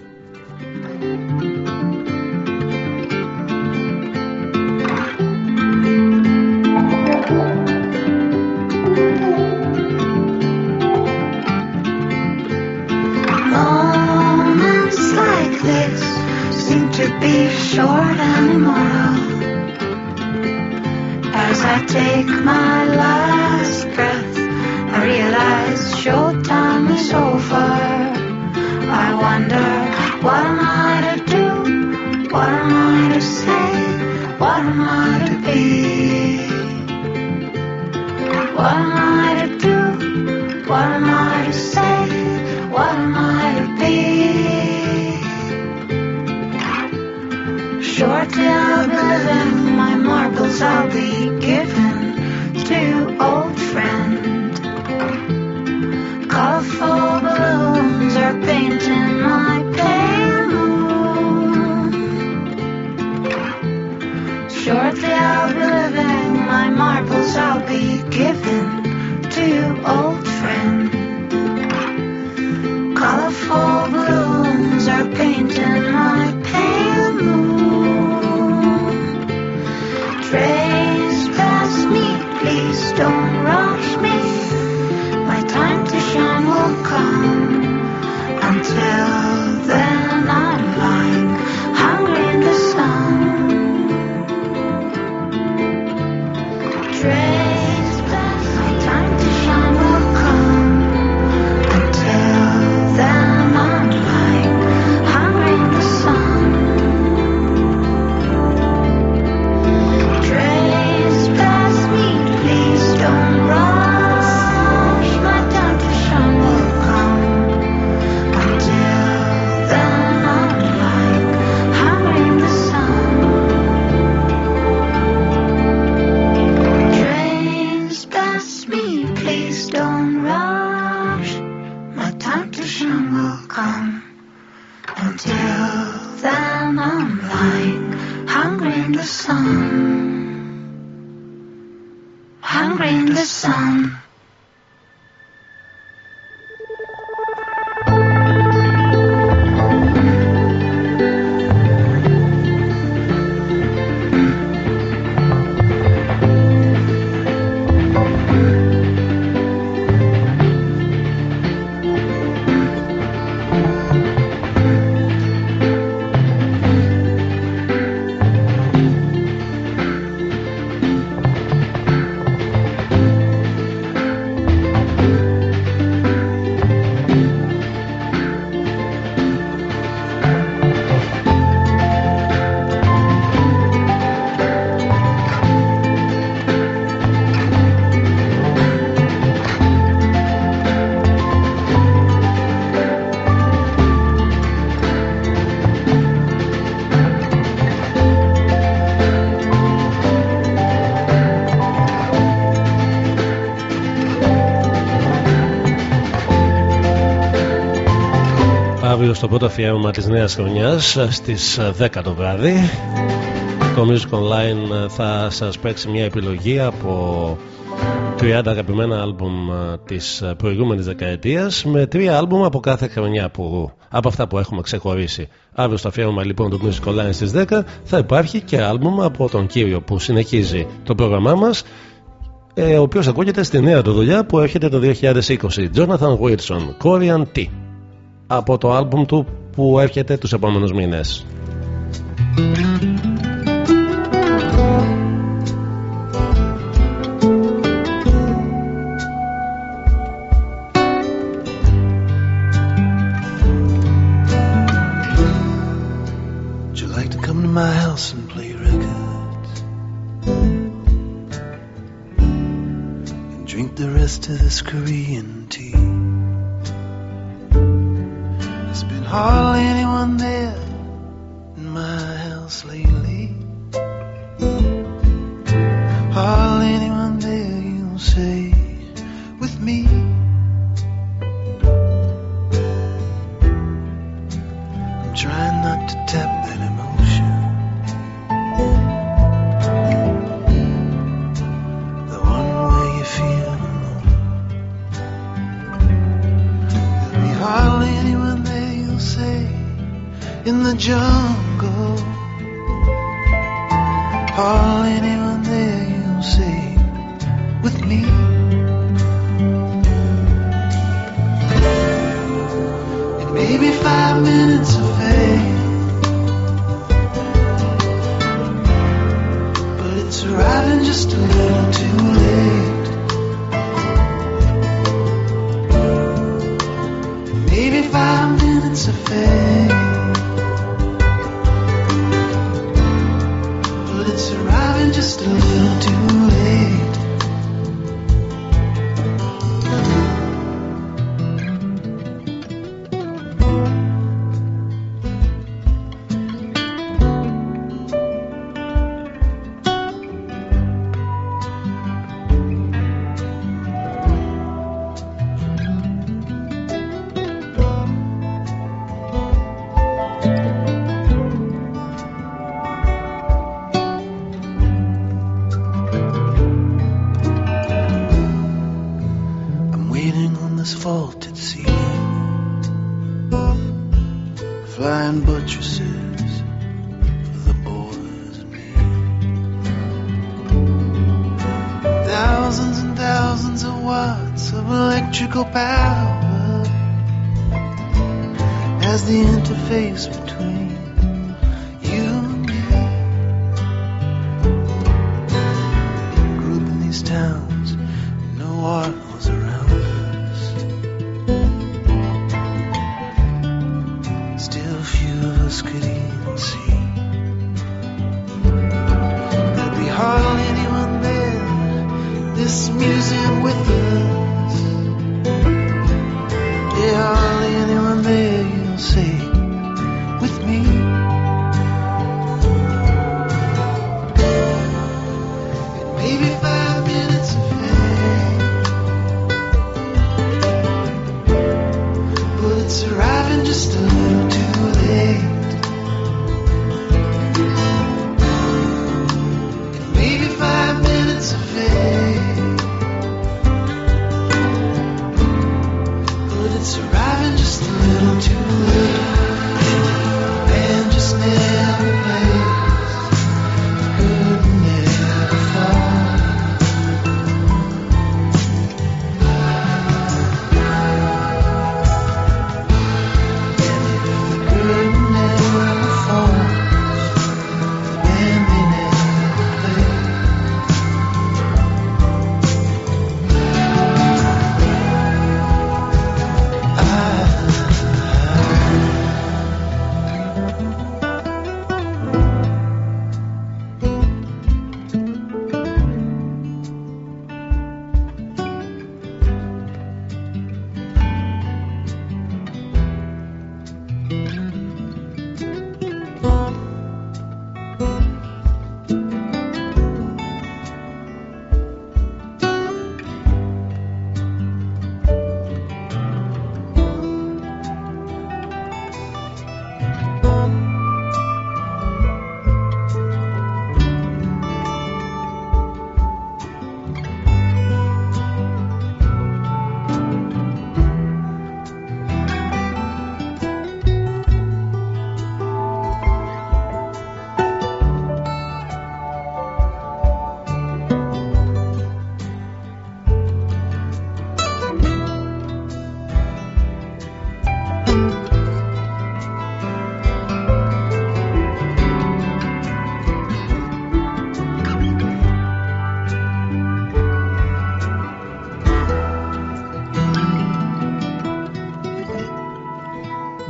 take my last breath, I realize showtime is over. I wonder, what am I to do? What am I to say? What am I to be? What am I to do? What am I to say? What am I to be? Shortly I'll be living, my marbles I'll be painting on Αύριο στο πρώτο αφιέρωμα της νέας χρονιάς στις 10 το βράδυ. Το Music Online θα σας παίξει μια επιλογή από 30 αγαπημένα άλμπουμ της προηγούμενης δεκαετίας με τρία άλμπουμ από κάθε χρονιά που, από αυτά που έχουμε ξεχωρίσει. Αύριο στο αφιέρωμα λοιπόν του Music Online στις 10 θα υπάρχει και άλμπουμ από τον κύριο που συνεχίζει το πρόγραμμά μας ε, ο οποίος ακούγεται στη νέα του δουλειά που έρχεται το 2020 Jonathan Wilson, Korean Tea από το άλμπουμ του που έρχεται τους επόμενους μήνες. Would you like to come to my all anyone there? it's a face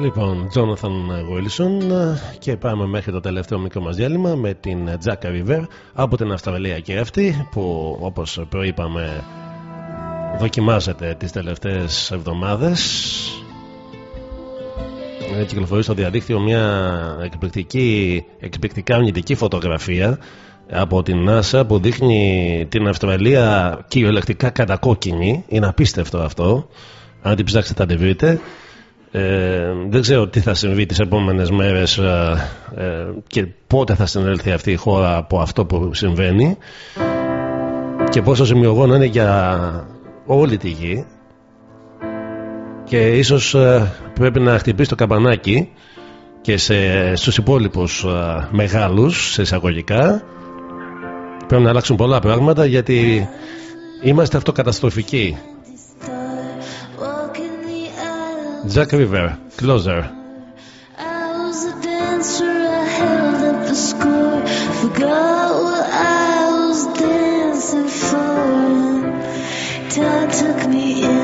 Λοιπόν, Jonathan Wilson και πάμε μέχρι το τελευταίο μικρό μας διάλειμμα με την Jacka River από την Αυστραλία. Και αυτή που όπως προείπαμε δοκιμάζεται τις τελευταίες εβδομάδες. Έχει κυκλοφορήσει στο διαδίκτυο μια εκπληκτική, εκπληκτικά αρνητική φωτογραφία από την NASA που δείχνει την Αυστραλία κυριολεκτικά κατακόκκινη. Είναι απίστευτο αυτό. Αν την ψάξετε θα την βρείτε ε, δεν ξέρω τι θα συμβεί τις επόμενες μέρες ε, ε, και πότε θα συνέλθει αυτή η χώρα από αυτό που συμβαίνει και πόσο σημειογόνο είναι για όλη τη γη. Και ίσως ε, πρέπει να χτυπήσει το καμπανάκι και σε, στους υπόλοιπους ε, μεγάλους σε εισαγωγικά. Πρέπει να αλλάξουν πολλά πράγματα γιατί είμαστε αυτοκαταστροφικοί Jack River, Closer. I was a dancer, I held up the score. Forgot what I was dancing for. Time took me in,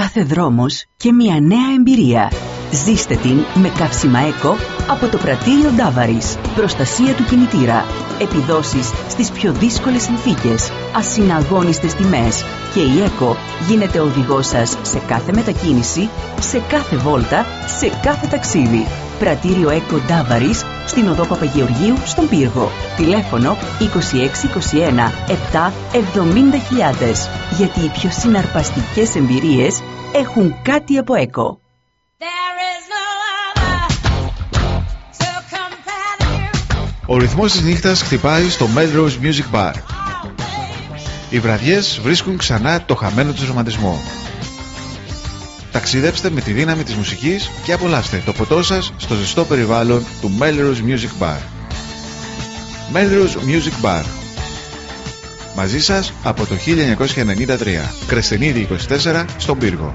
Κάθε δρόμος και μια νέα εμπειρία. Ζήστε την με καύσιμα ΕΚΟ από το πρατήριο Ντάβαρης. Προστασία του κινητήρα. Επιδόσεις στις πιο δύσκολες συνθήκες. Ασυναγώνιστες τιμές. Και η ΕΚΟ γίνεται οδηγός σας σε κάθε μετακίνηση, σε κάθε βόλτα, σε κάθε ταξίδι. Πρατήριο ΕΚΟ Ντάβαρης στην οδό Παπαγεωργίου στον Πύργο. Τηλέφωνο 2621 7 70.000. Γιατί οι πιο συναρπαστικές εμπειρίες έχουν κάτι από ΕΚΟ. Ο ρυθμός της νύχτας χτυπάει στο Melrose Music Bar. Οι βραδιές βρίσκουν ξανά το χαμένο του ρομαντισμό. Ταξιδέψτε με τη δύναμη της μουσικής και απολαύστε το ποτό σας στο ζεστό περιβάλλον του Melrose Music Bar. Melrose Music Bar. Μαζί σας από το 1993. Κρεστενίδη 24 στον Πύργο.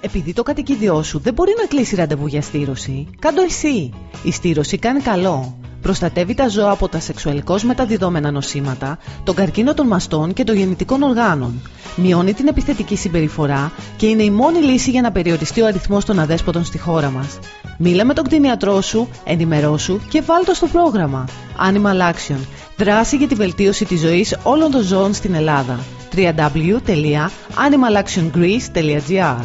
Επειδή το κατοικίδιό σου δεν μπορεί να κλείσει ραντεβού για στήρωση, κάντο εσύ. Η στήρωση κάνει καλό. Προστατεύει τα ζώα από τα σεξουαλικώς μεταδιδόμενα νοσήματα, τον καρκίνο των μαστών και των γεννητικών οργάνων. Μειώνει την επιθετική συμπεριφορά και είναι η μόνη λύση για να περιοριστεί ο αριθμός των αδέσποτων στη χώρα μας. Μίλα με τον κτηνιατρό σου, ενημερώσου και βάλ το στο πρόγραμμα. Animal Action. Δράση για τη βελτίωση της ζωής όλων των ζώων στην Ελλάδα. www.animalactiongreece.gr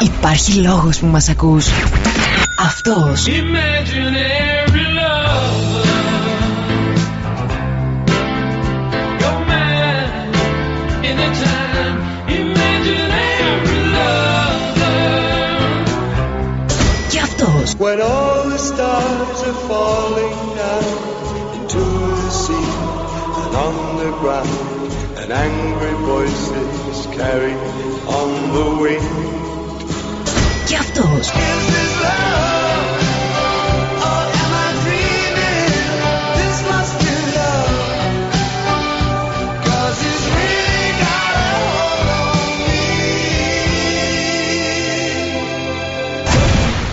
Υπάρχει λόγος που μας ακούς. Αυτός. Imaginary lover, you're mine anytime. Imaginary lover. Και αυτός. When all the stars are falling down into the sea and on the ground, and angry voices carry on the wind. Και αυτός. This must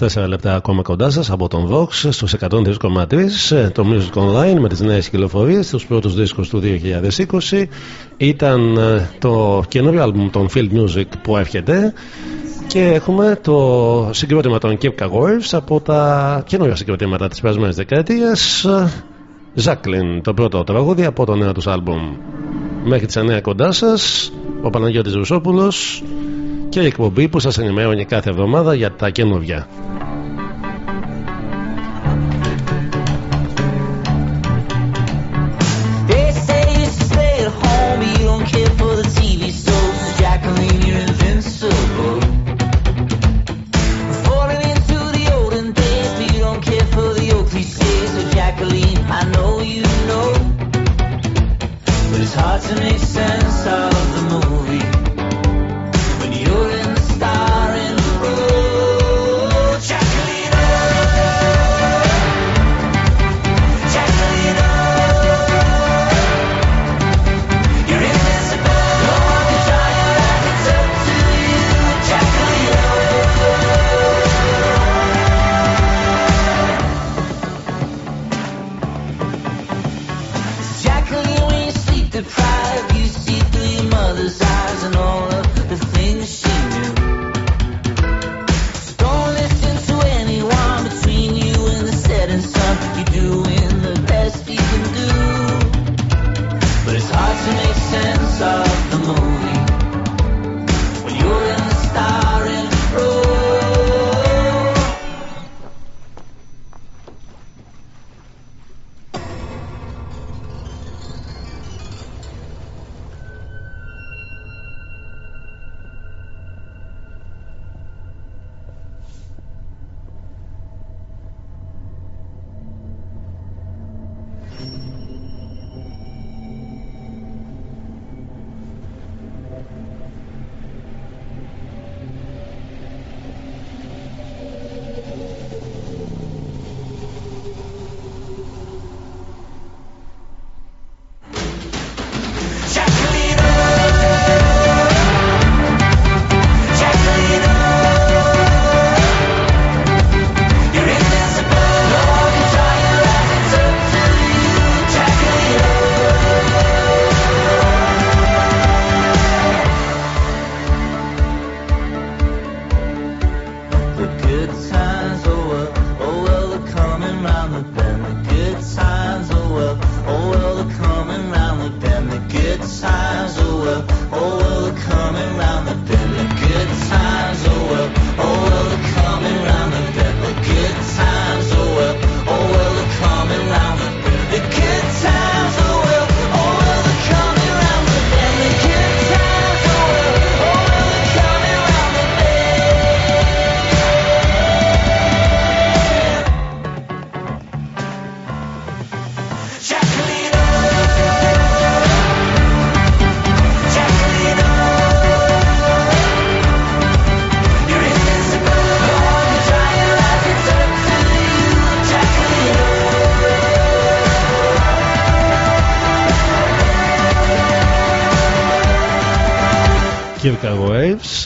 ...24 λεπτά ακόμα κοντά σας από τον Vox στους 103,3 ε, το Music Online με τις νέες κυκλοφορίες τους πρώτους δίσκους του 2020 ήταν ε, το καινούριο άλμπουμ των Field Music που έρχεται και έχουμε το συγκρότημα των Kipka Wolves από τα καινούργια συγκροτήματα της περασμένης δεκαετίας. Jacqueline το πρώτο τραγούδι από το νέο τους άλμπουμ. Μέχρι τις 9 κοντά σας ο Παναγιώτης Ρουσόπουλος και η εκπομπή που σας ενημερώνει κάθε εβδομάδα για τα καινούργια.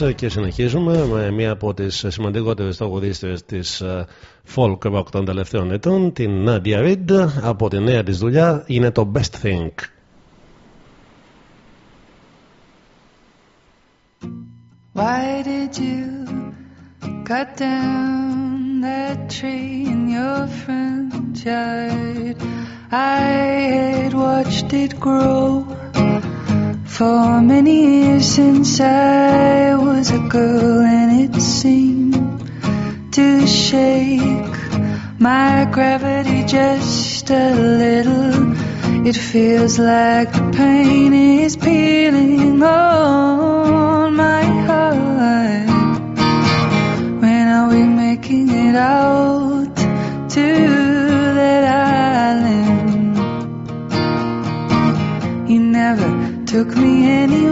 Ε, και συνεχίζουμε με μία από τις σημαντικότερες τραγουδίστρε της ε, folk rock των τελευταίων ετών, την Nadia Reid. Από τη νέα της δουλειά είναι το Best Thing. Why did you cut down that tree in your front yard? I had watched it grow. For many years since I was a girl, and it seemed to shake my gravity just a little. It feels like the pain is peeling on my heart. When are we making it out? took me any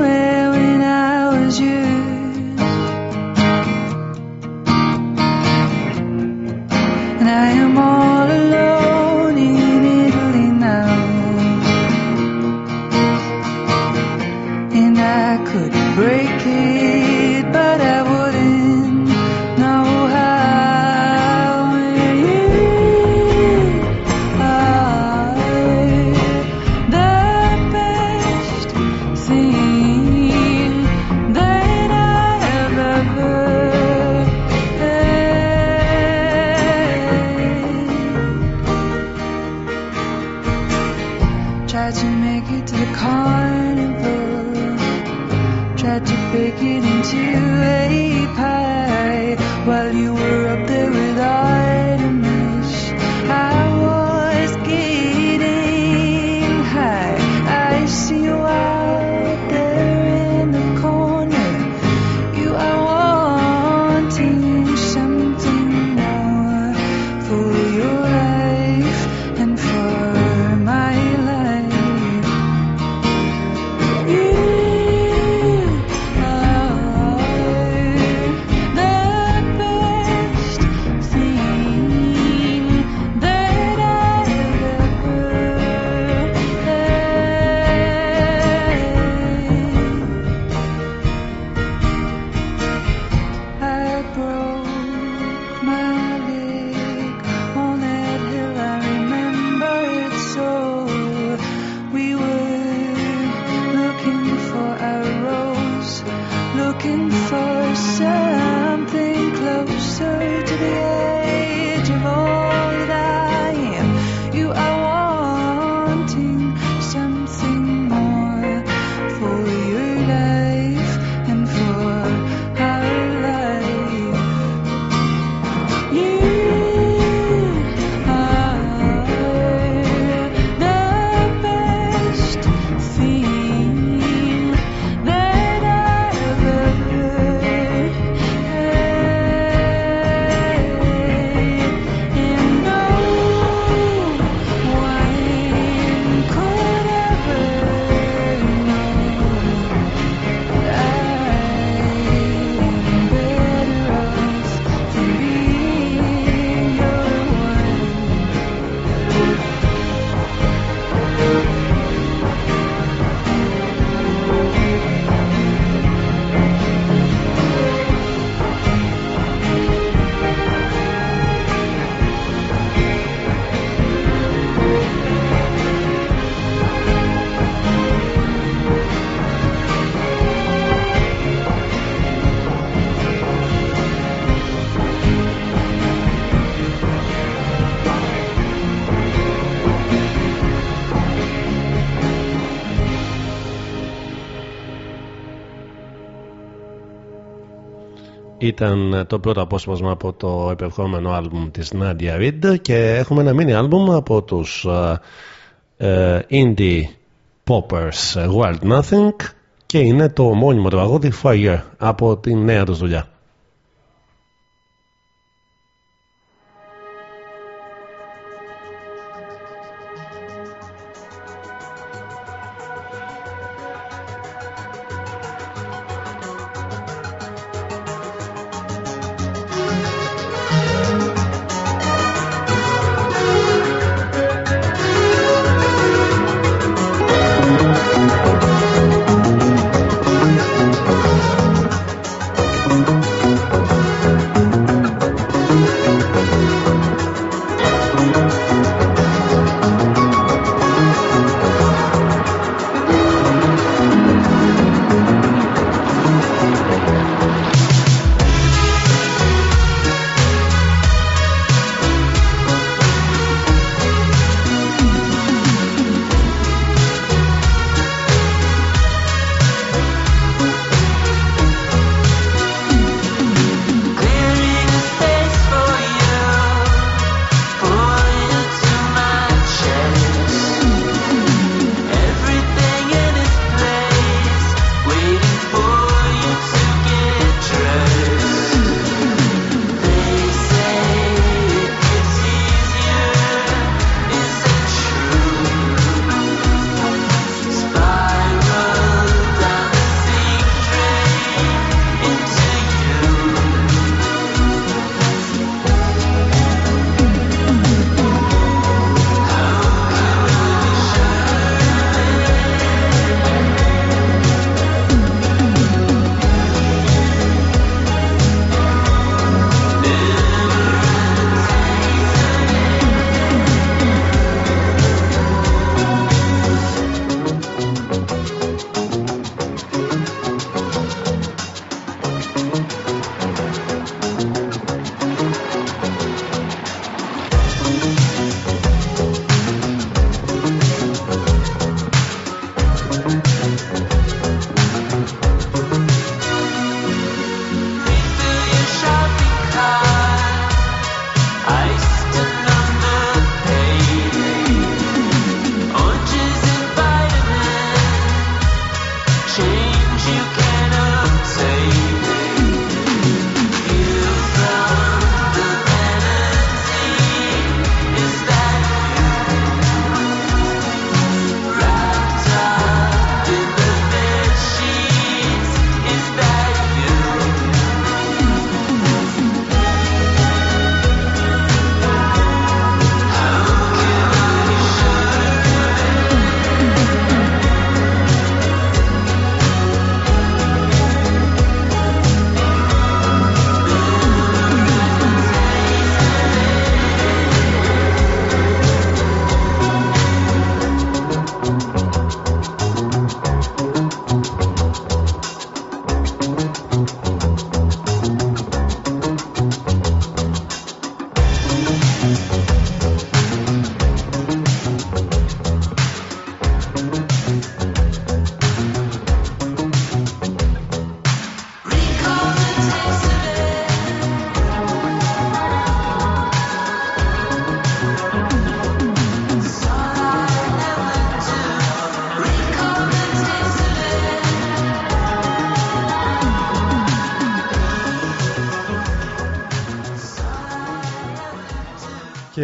ήταν το πρώτο απόσπασμα από το επερχόμενο άλμπουμ της Nadia Reid και έχουμε ένα mini άλμπουμ από τους uh, uh, indie poppers Wild Nothing και είναι το μόνιμο τραγούδι Fire από την νέα τους δουλειά.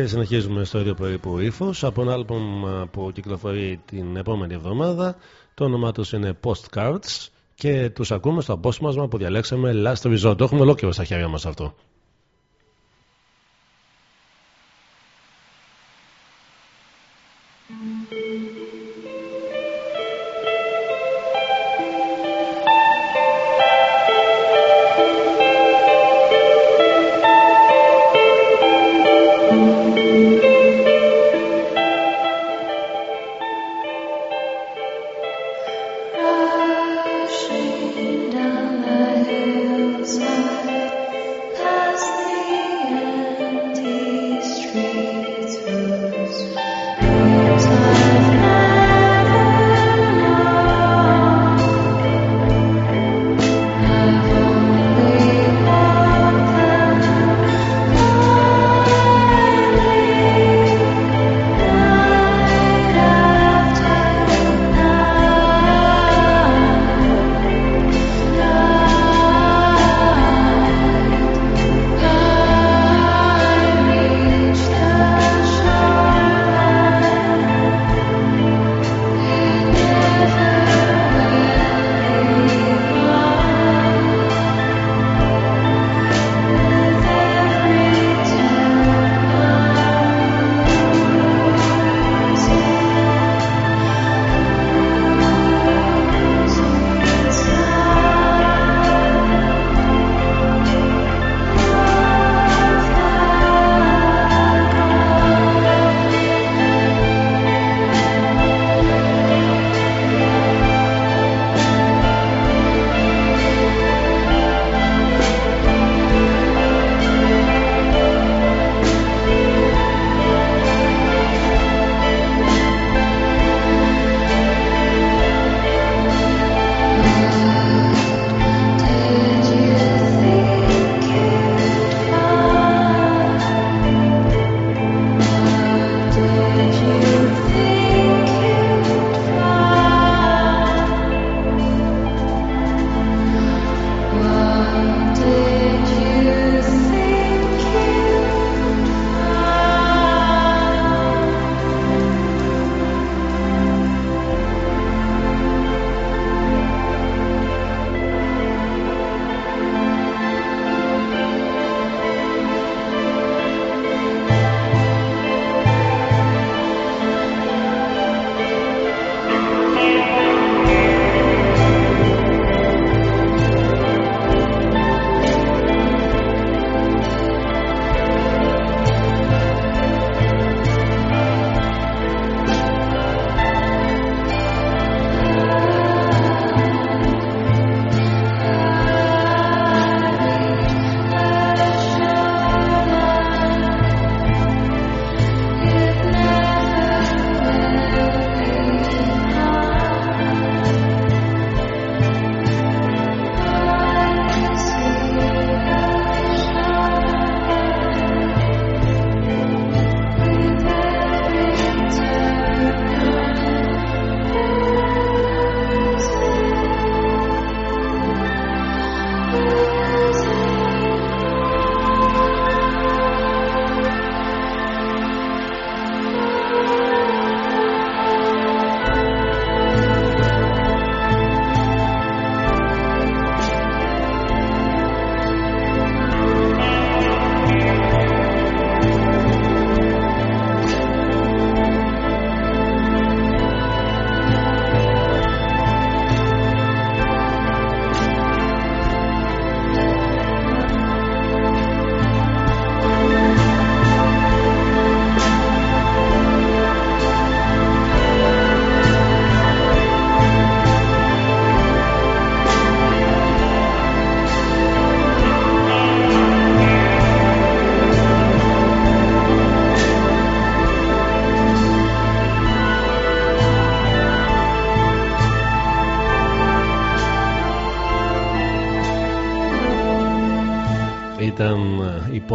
Συνεχίζουμε στο ίδιο περίπου ύφος από ένα άλμπομ που κυκλοφορεί την επόμενη εβδομάδα. Το όνομά τους είναι Postcards και τους ακούμε στο απόσπασμα που διαλέξαμε Last Resort. Το έχουμε ολόκληρο στα χέρια μας αυτό.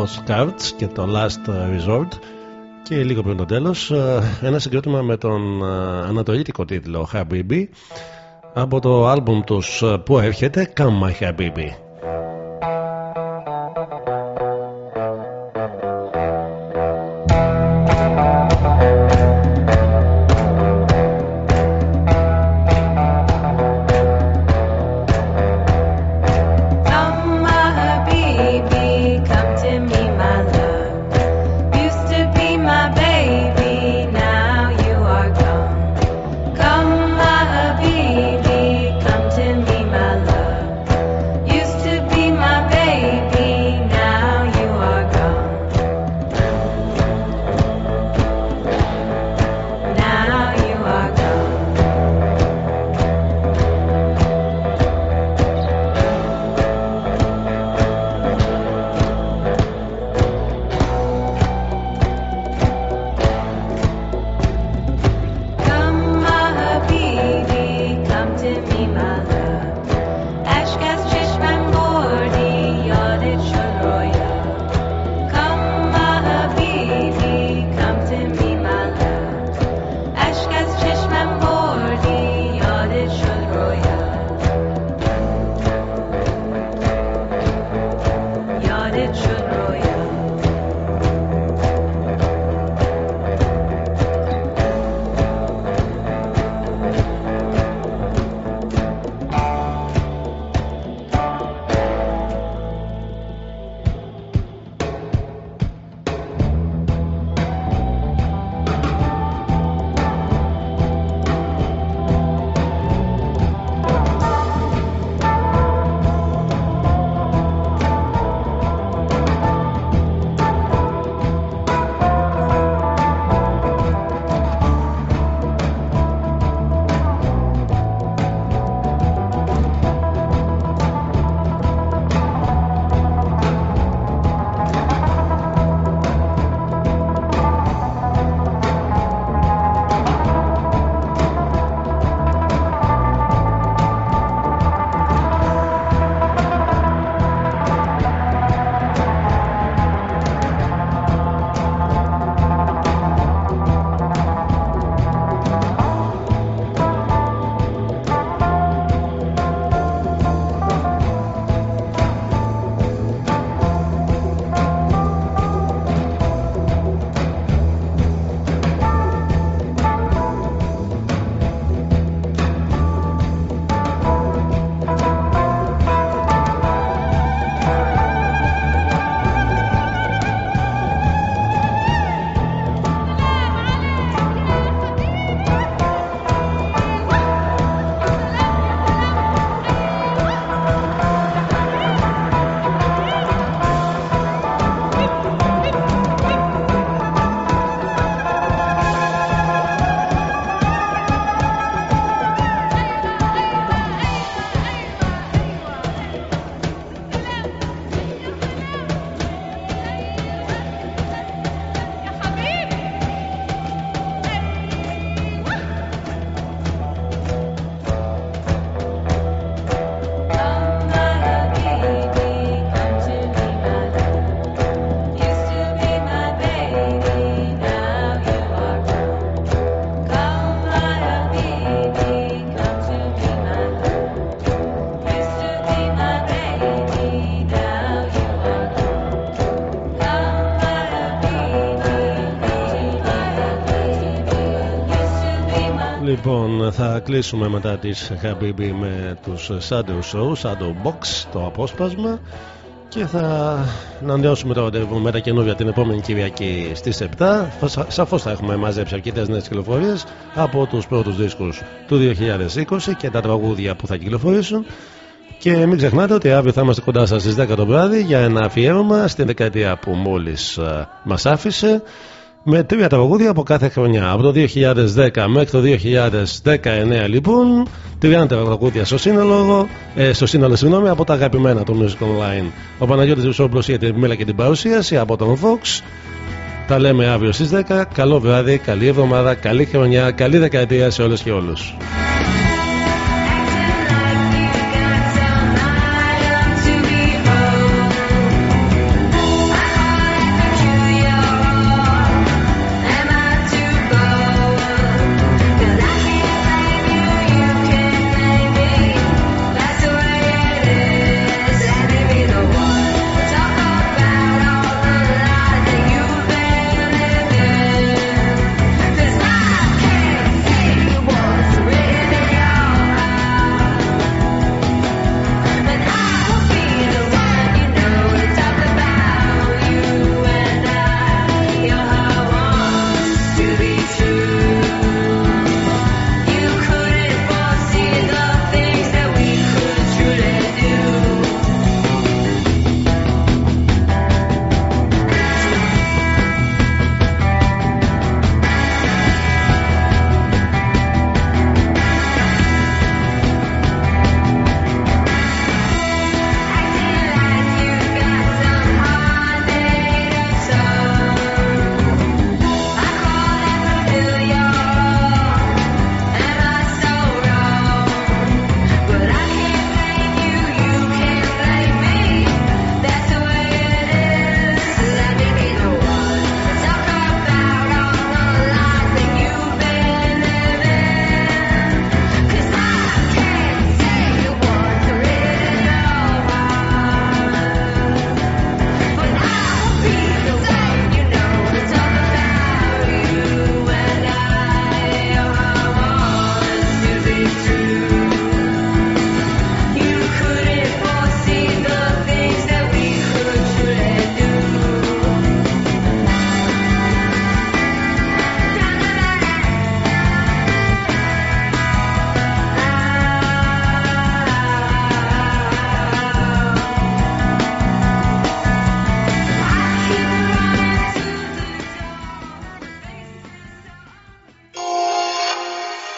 Postcards και το Last Resort. Και λίγο πριν το τέλος ένα συγκρότημα με τον ανατολίτικο τίτλο Habibi. Από το άλμπουμ τους που έρχεται Come My Habibi κλείσουμε μετά τις Habibi με τους Shadow Show, Shadow Box, το απόσπασμα και θα ανανεώσουμε το ραντεβού με τα καινούργια την επόμενη Κυριακή στις 7. Σα- Σαφώς θα έχουμε μαζέψει αρκετές νέες κυκλοφορίες από τους πρώτους δίσκους του 2020 και τα τραγούδια που θα κυκλοφορήσουν. Και μην ξεχνάτε ότι αύριο θα είμαστε κοντά σας στις 10 το βράδυ για ένα αφιέρωμα στην δεκαετία που μόλις α, μας άφησε με τρία τραγούδια από κάθε χρονιά. Από το 2010 μέχρι το 2019 λοιπόν, 30 τραγούδια στο σύνολο, ε, στο σύνολο συγγνώμη, από τα αγαπημένα του Music Online. Ο Παναγιώτης Βουσόπουλος για την μίλα και την παρουσίαση από τον Vox. Τα λέμε αύριο στις 10. Καλό βράδυ, καλή εβδομάδα, καλή χρονιά, καλή δεκαετία σε όλες και όλους.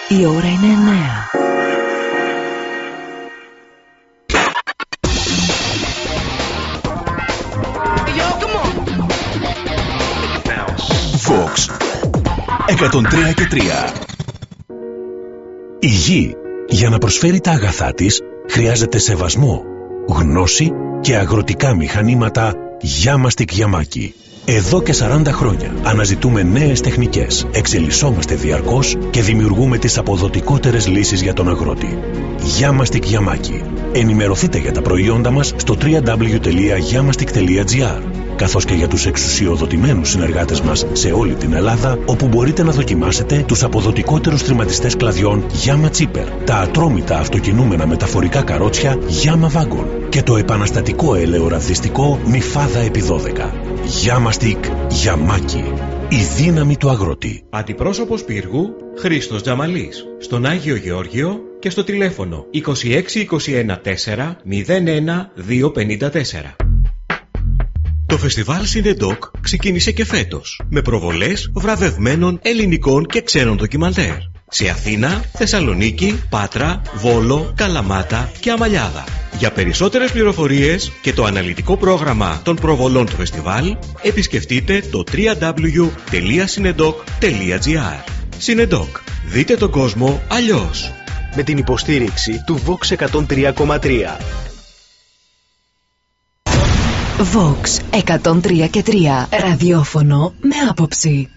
Η ώρα είναι 9. Vox 103 και 3 Η γη για να προσφέρει τα αγαθά της χρειάζεται σεβασμό, γνώση και αγροτικά μηχανήματα Γιάμαστικ Γιαμάκι. Εδώ και 40 χρόνια αναζητούμε νέες τεχνικές, εξελισσόμαστε διαρκώς και δημιουργούμε τις αποδοτικότερες λύσεις για τον αγρότη. Γιάμαστικ Γιαμάκι. Ενημερωθείτε για τα προϊόντα μας στο www.yamastik.gr καθώς και για τους εξουσιοδοτημένους συνεργάτες μας σε όλη την Ελλάδα, όπου μπορείτε να δοκιμάσετε τους αποδοτικότερους τριματιστές κλαδιών Yama Chipper, τα ατρόμητα αυτοκινούμενα μεταφορικά καρότσια Yama Wagon και το επαναστατικό ελαιοραδιστικό Μιφάδα επί 12. Yama Stick Yamaki. Η δύναμη του αγρότη. Αντιπρόσωπος πύργου Χρήστος Τζαμαλής. Στον Άγιο Γεώργιο και στο τηλέφωνο 26214 01254. Το φεστιβάλ Σινεντόκ ξεκίνησε και φέτος με προβολές βραβευμένων ελληνικών και ξένων ντοκιμαντέρ σε Αθήνα, Θεσσαλονίκη, Πάτρα, Βόλο, Καλαμάτα και Αμαλιάδα. Για περισσότερες πληροφορίες και το αναλυτικό πρόγραμμα των προβολών του φεστιβάλ επισκεφτείτε το www.synedoc.gr Συνεντόκ. Δείτε τον κόσμο αλλιώς. Με την υποστήριξη του Vox 103,3. Vox 103 και 3. Ραδιόφωνο με άποψη.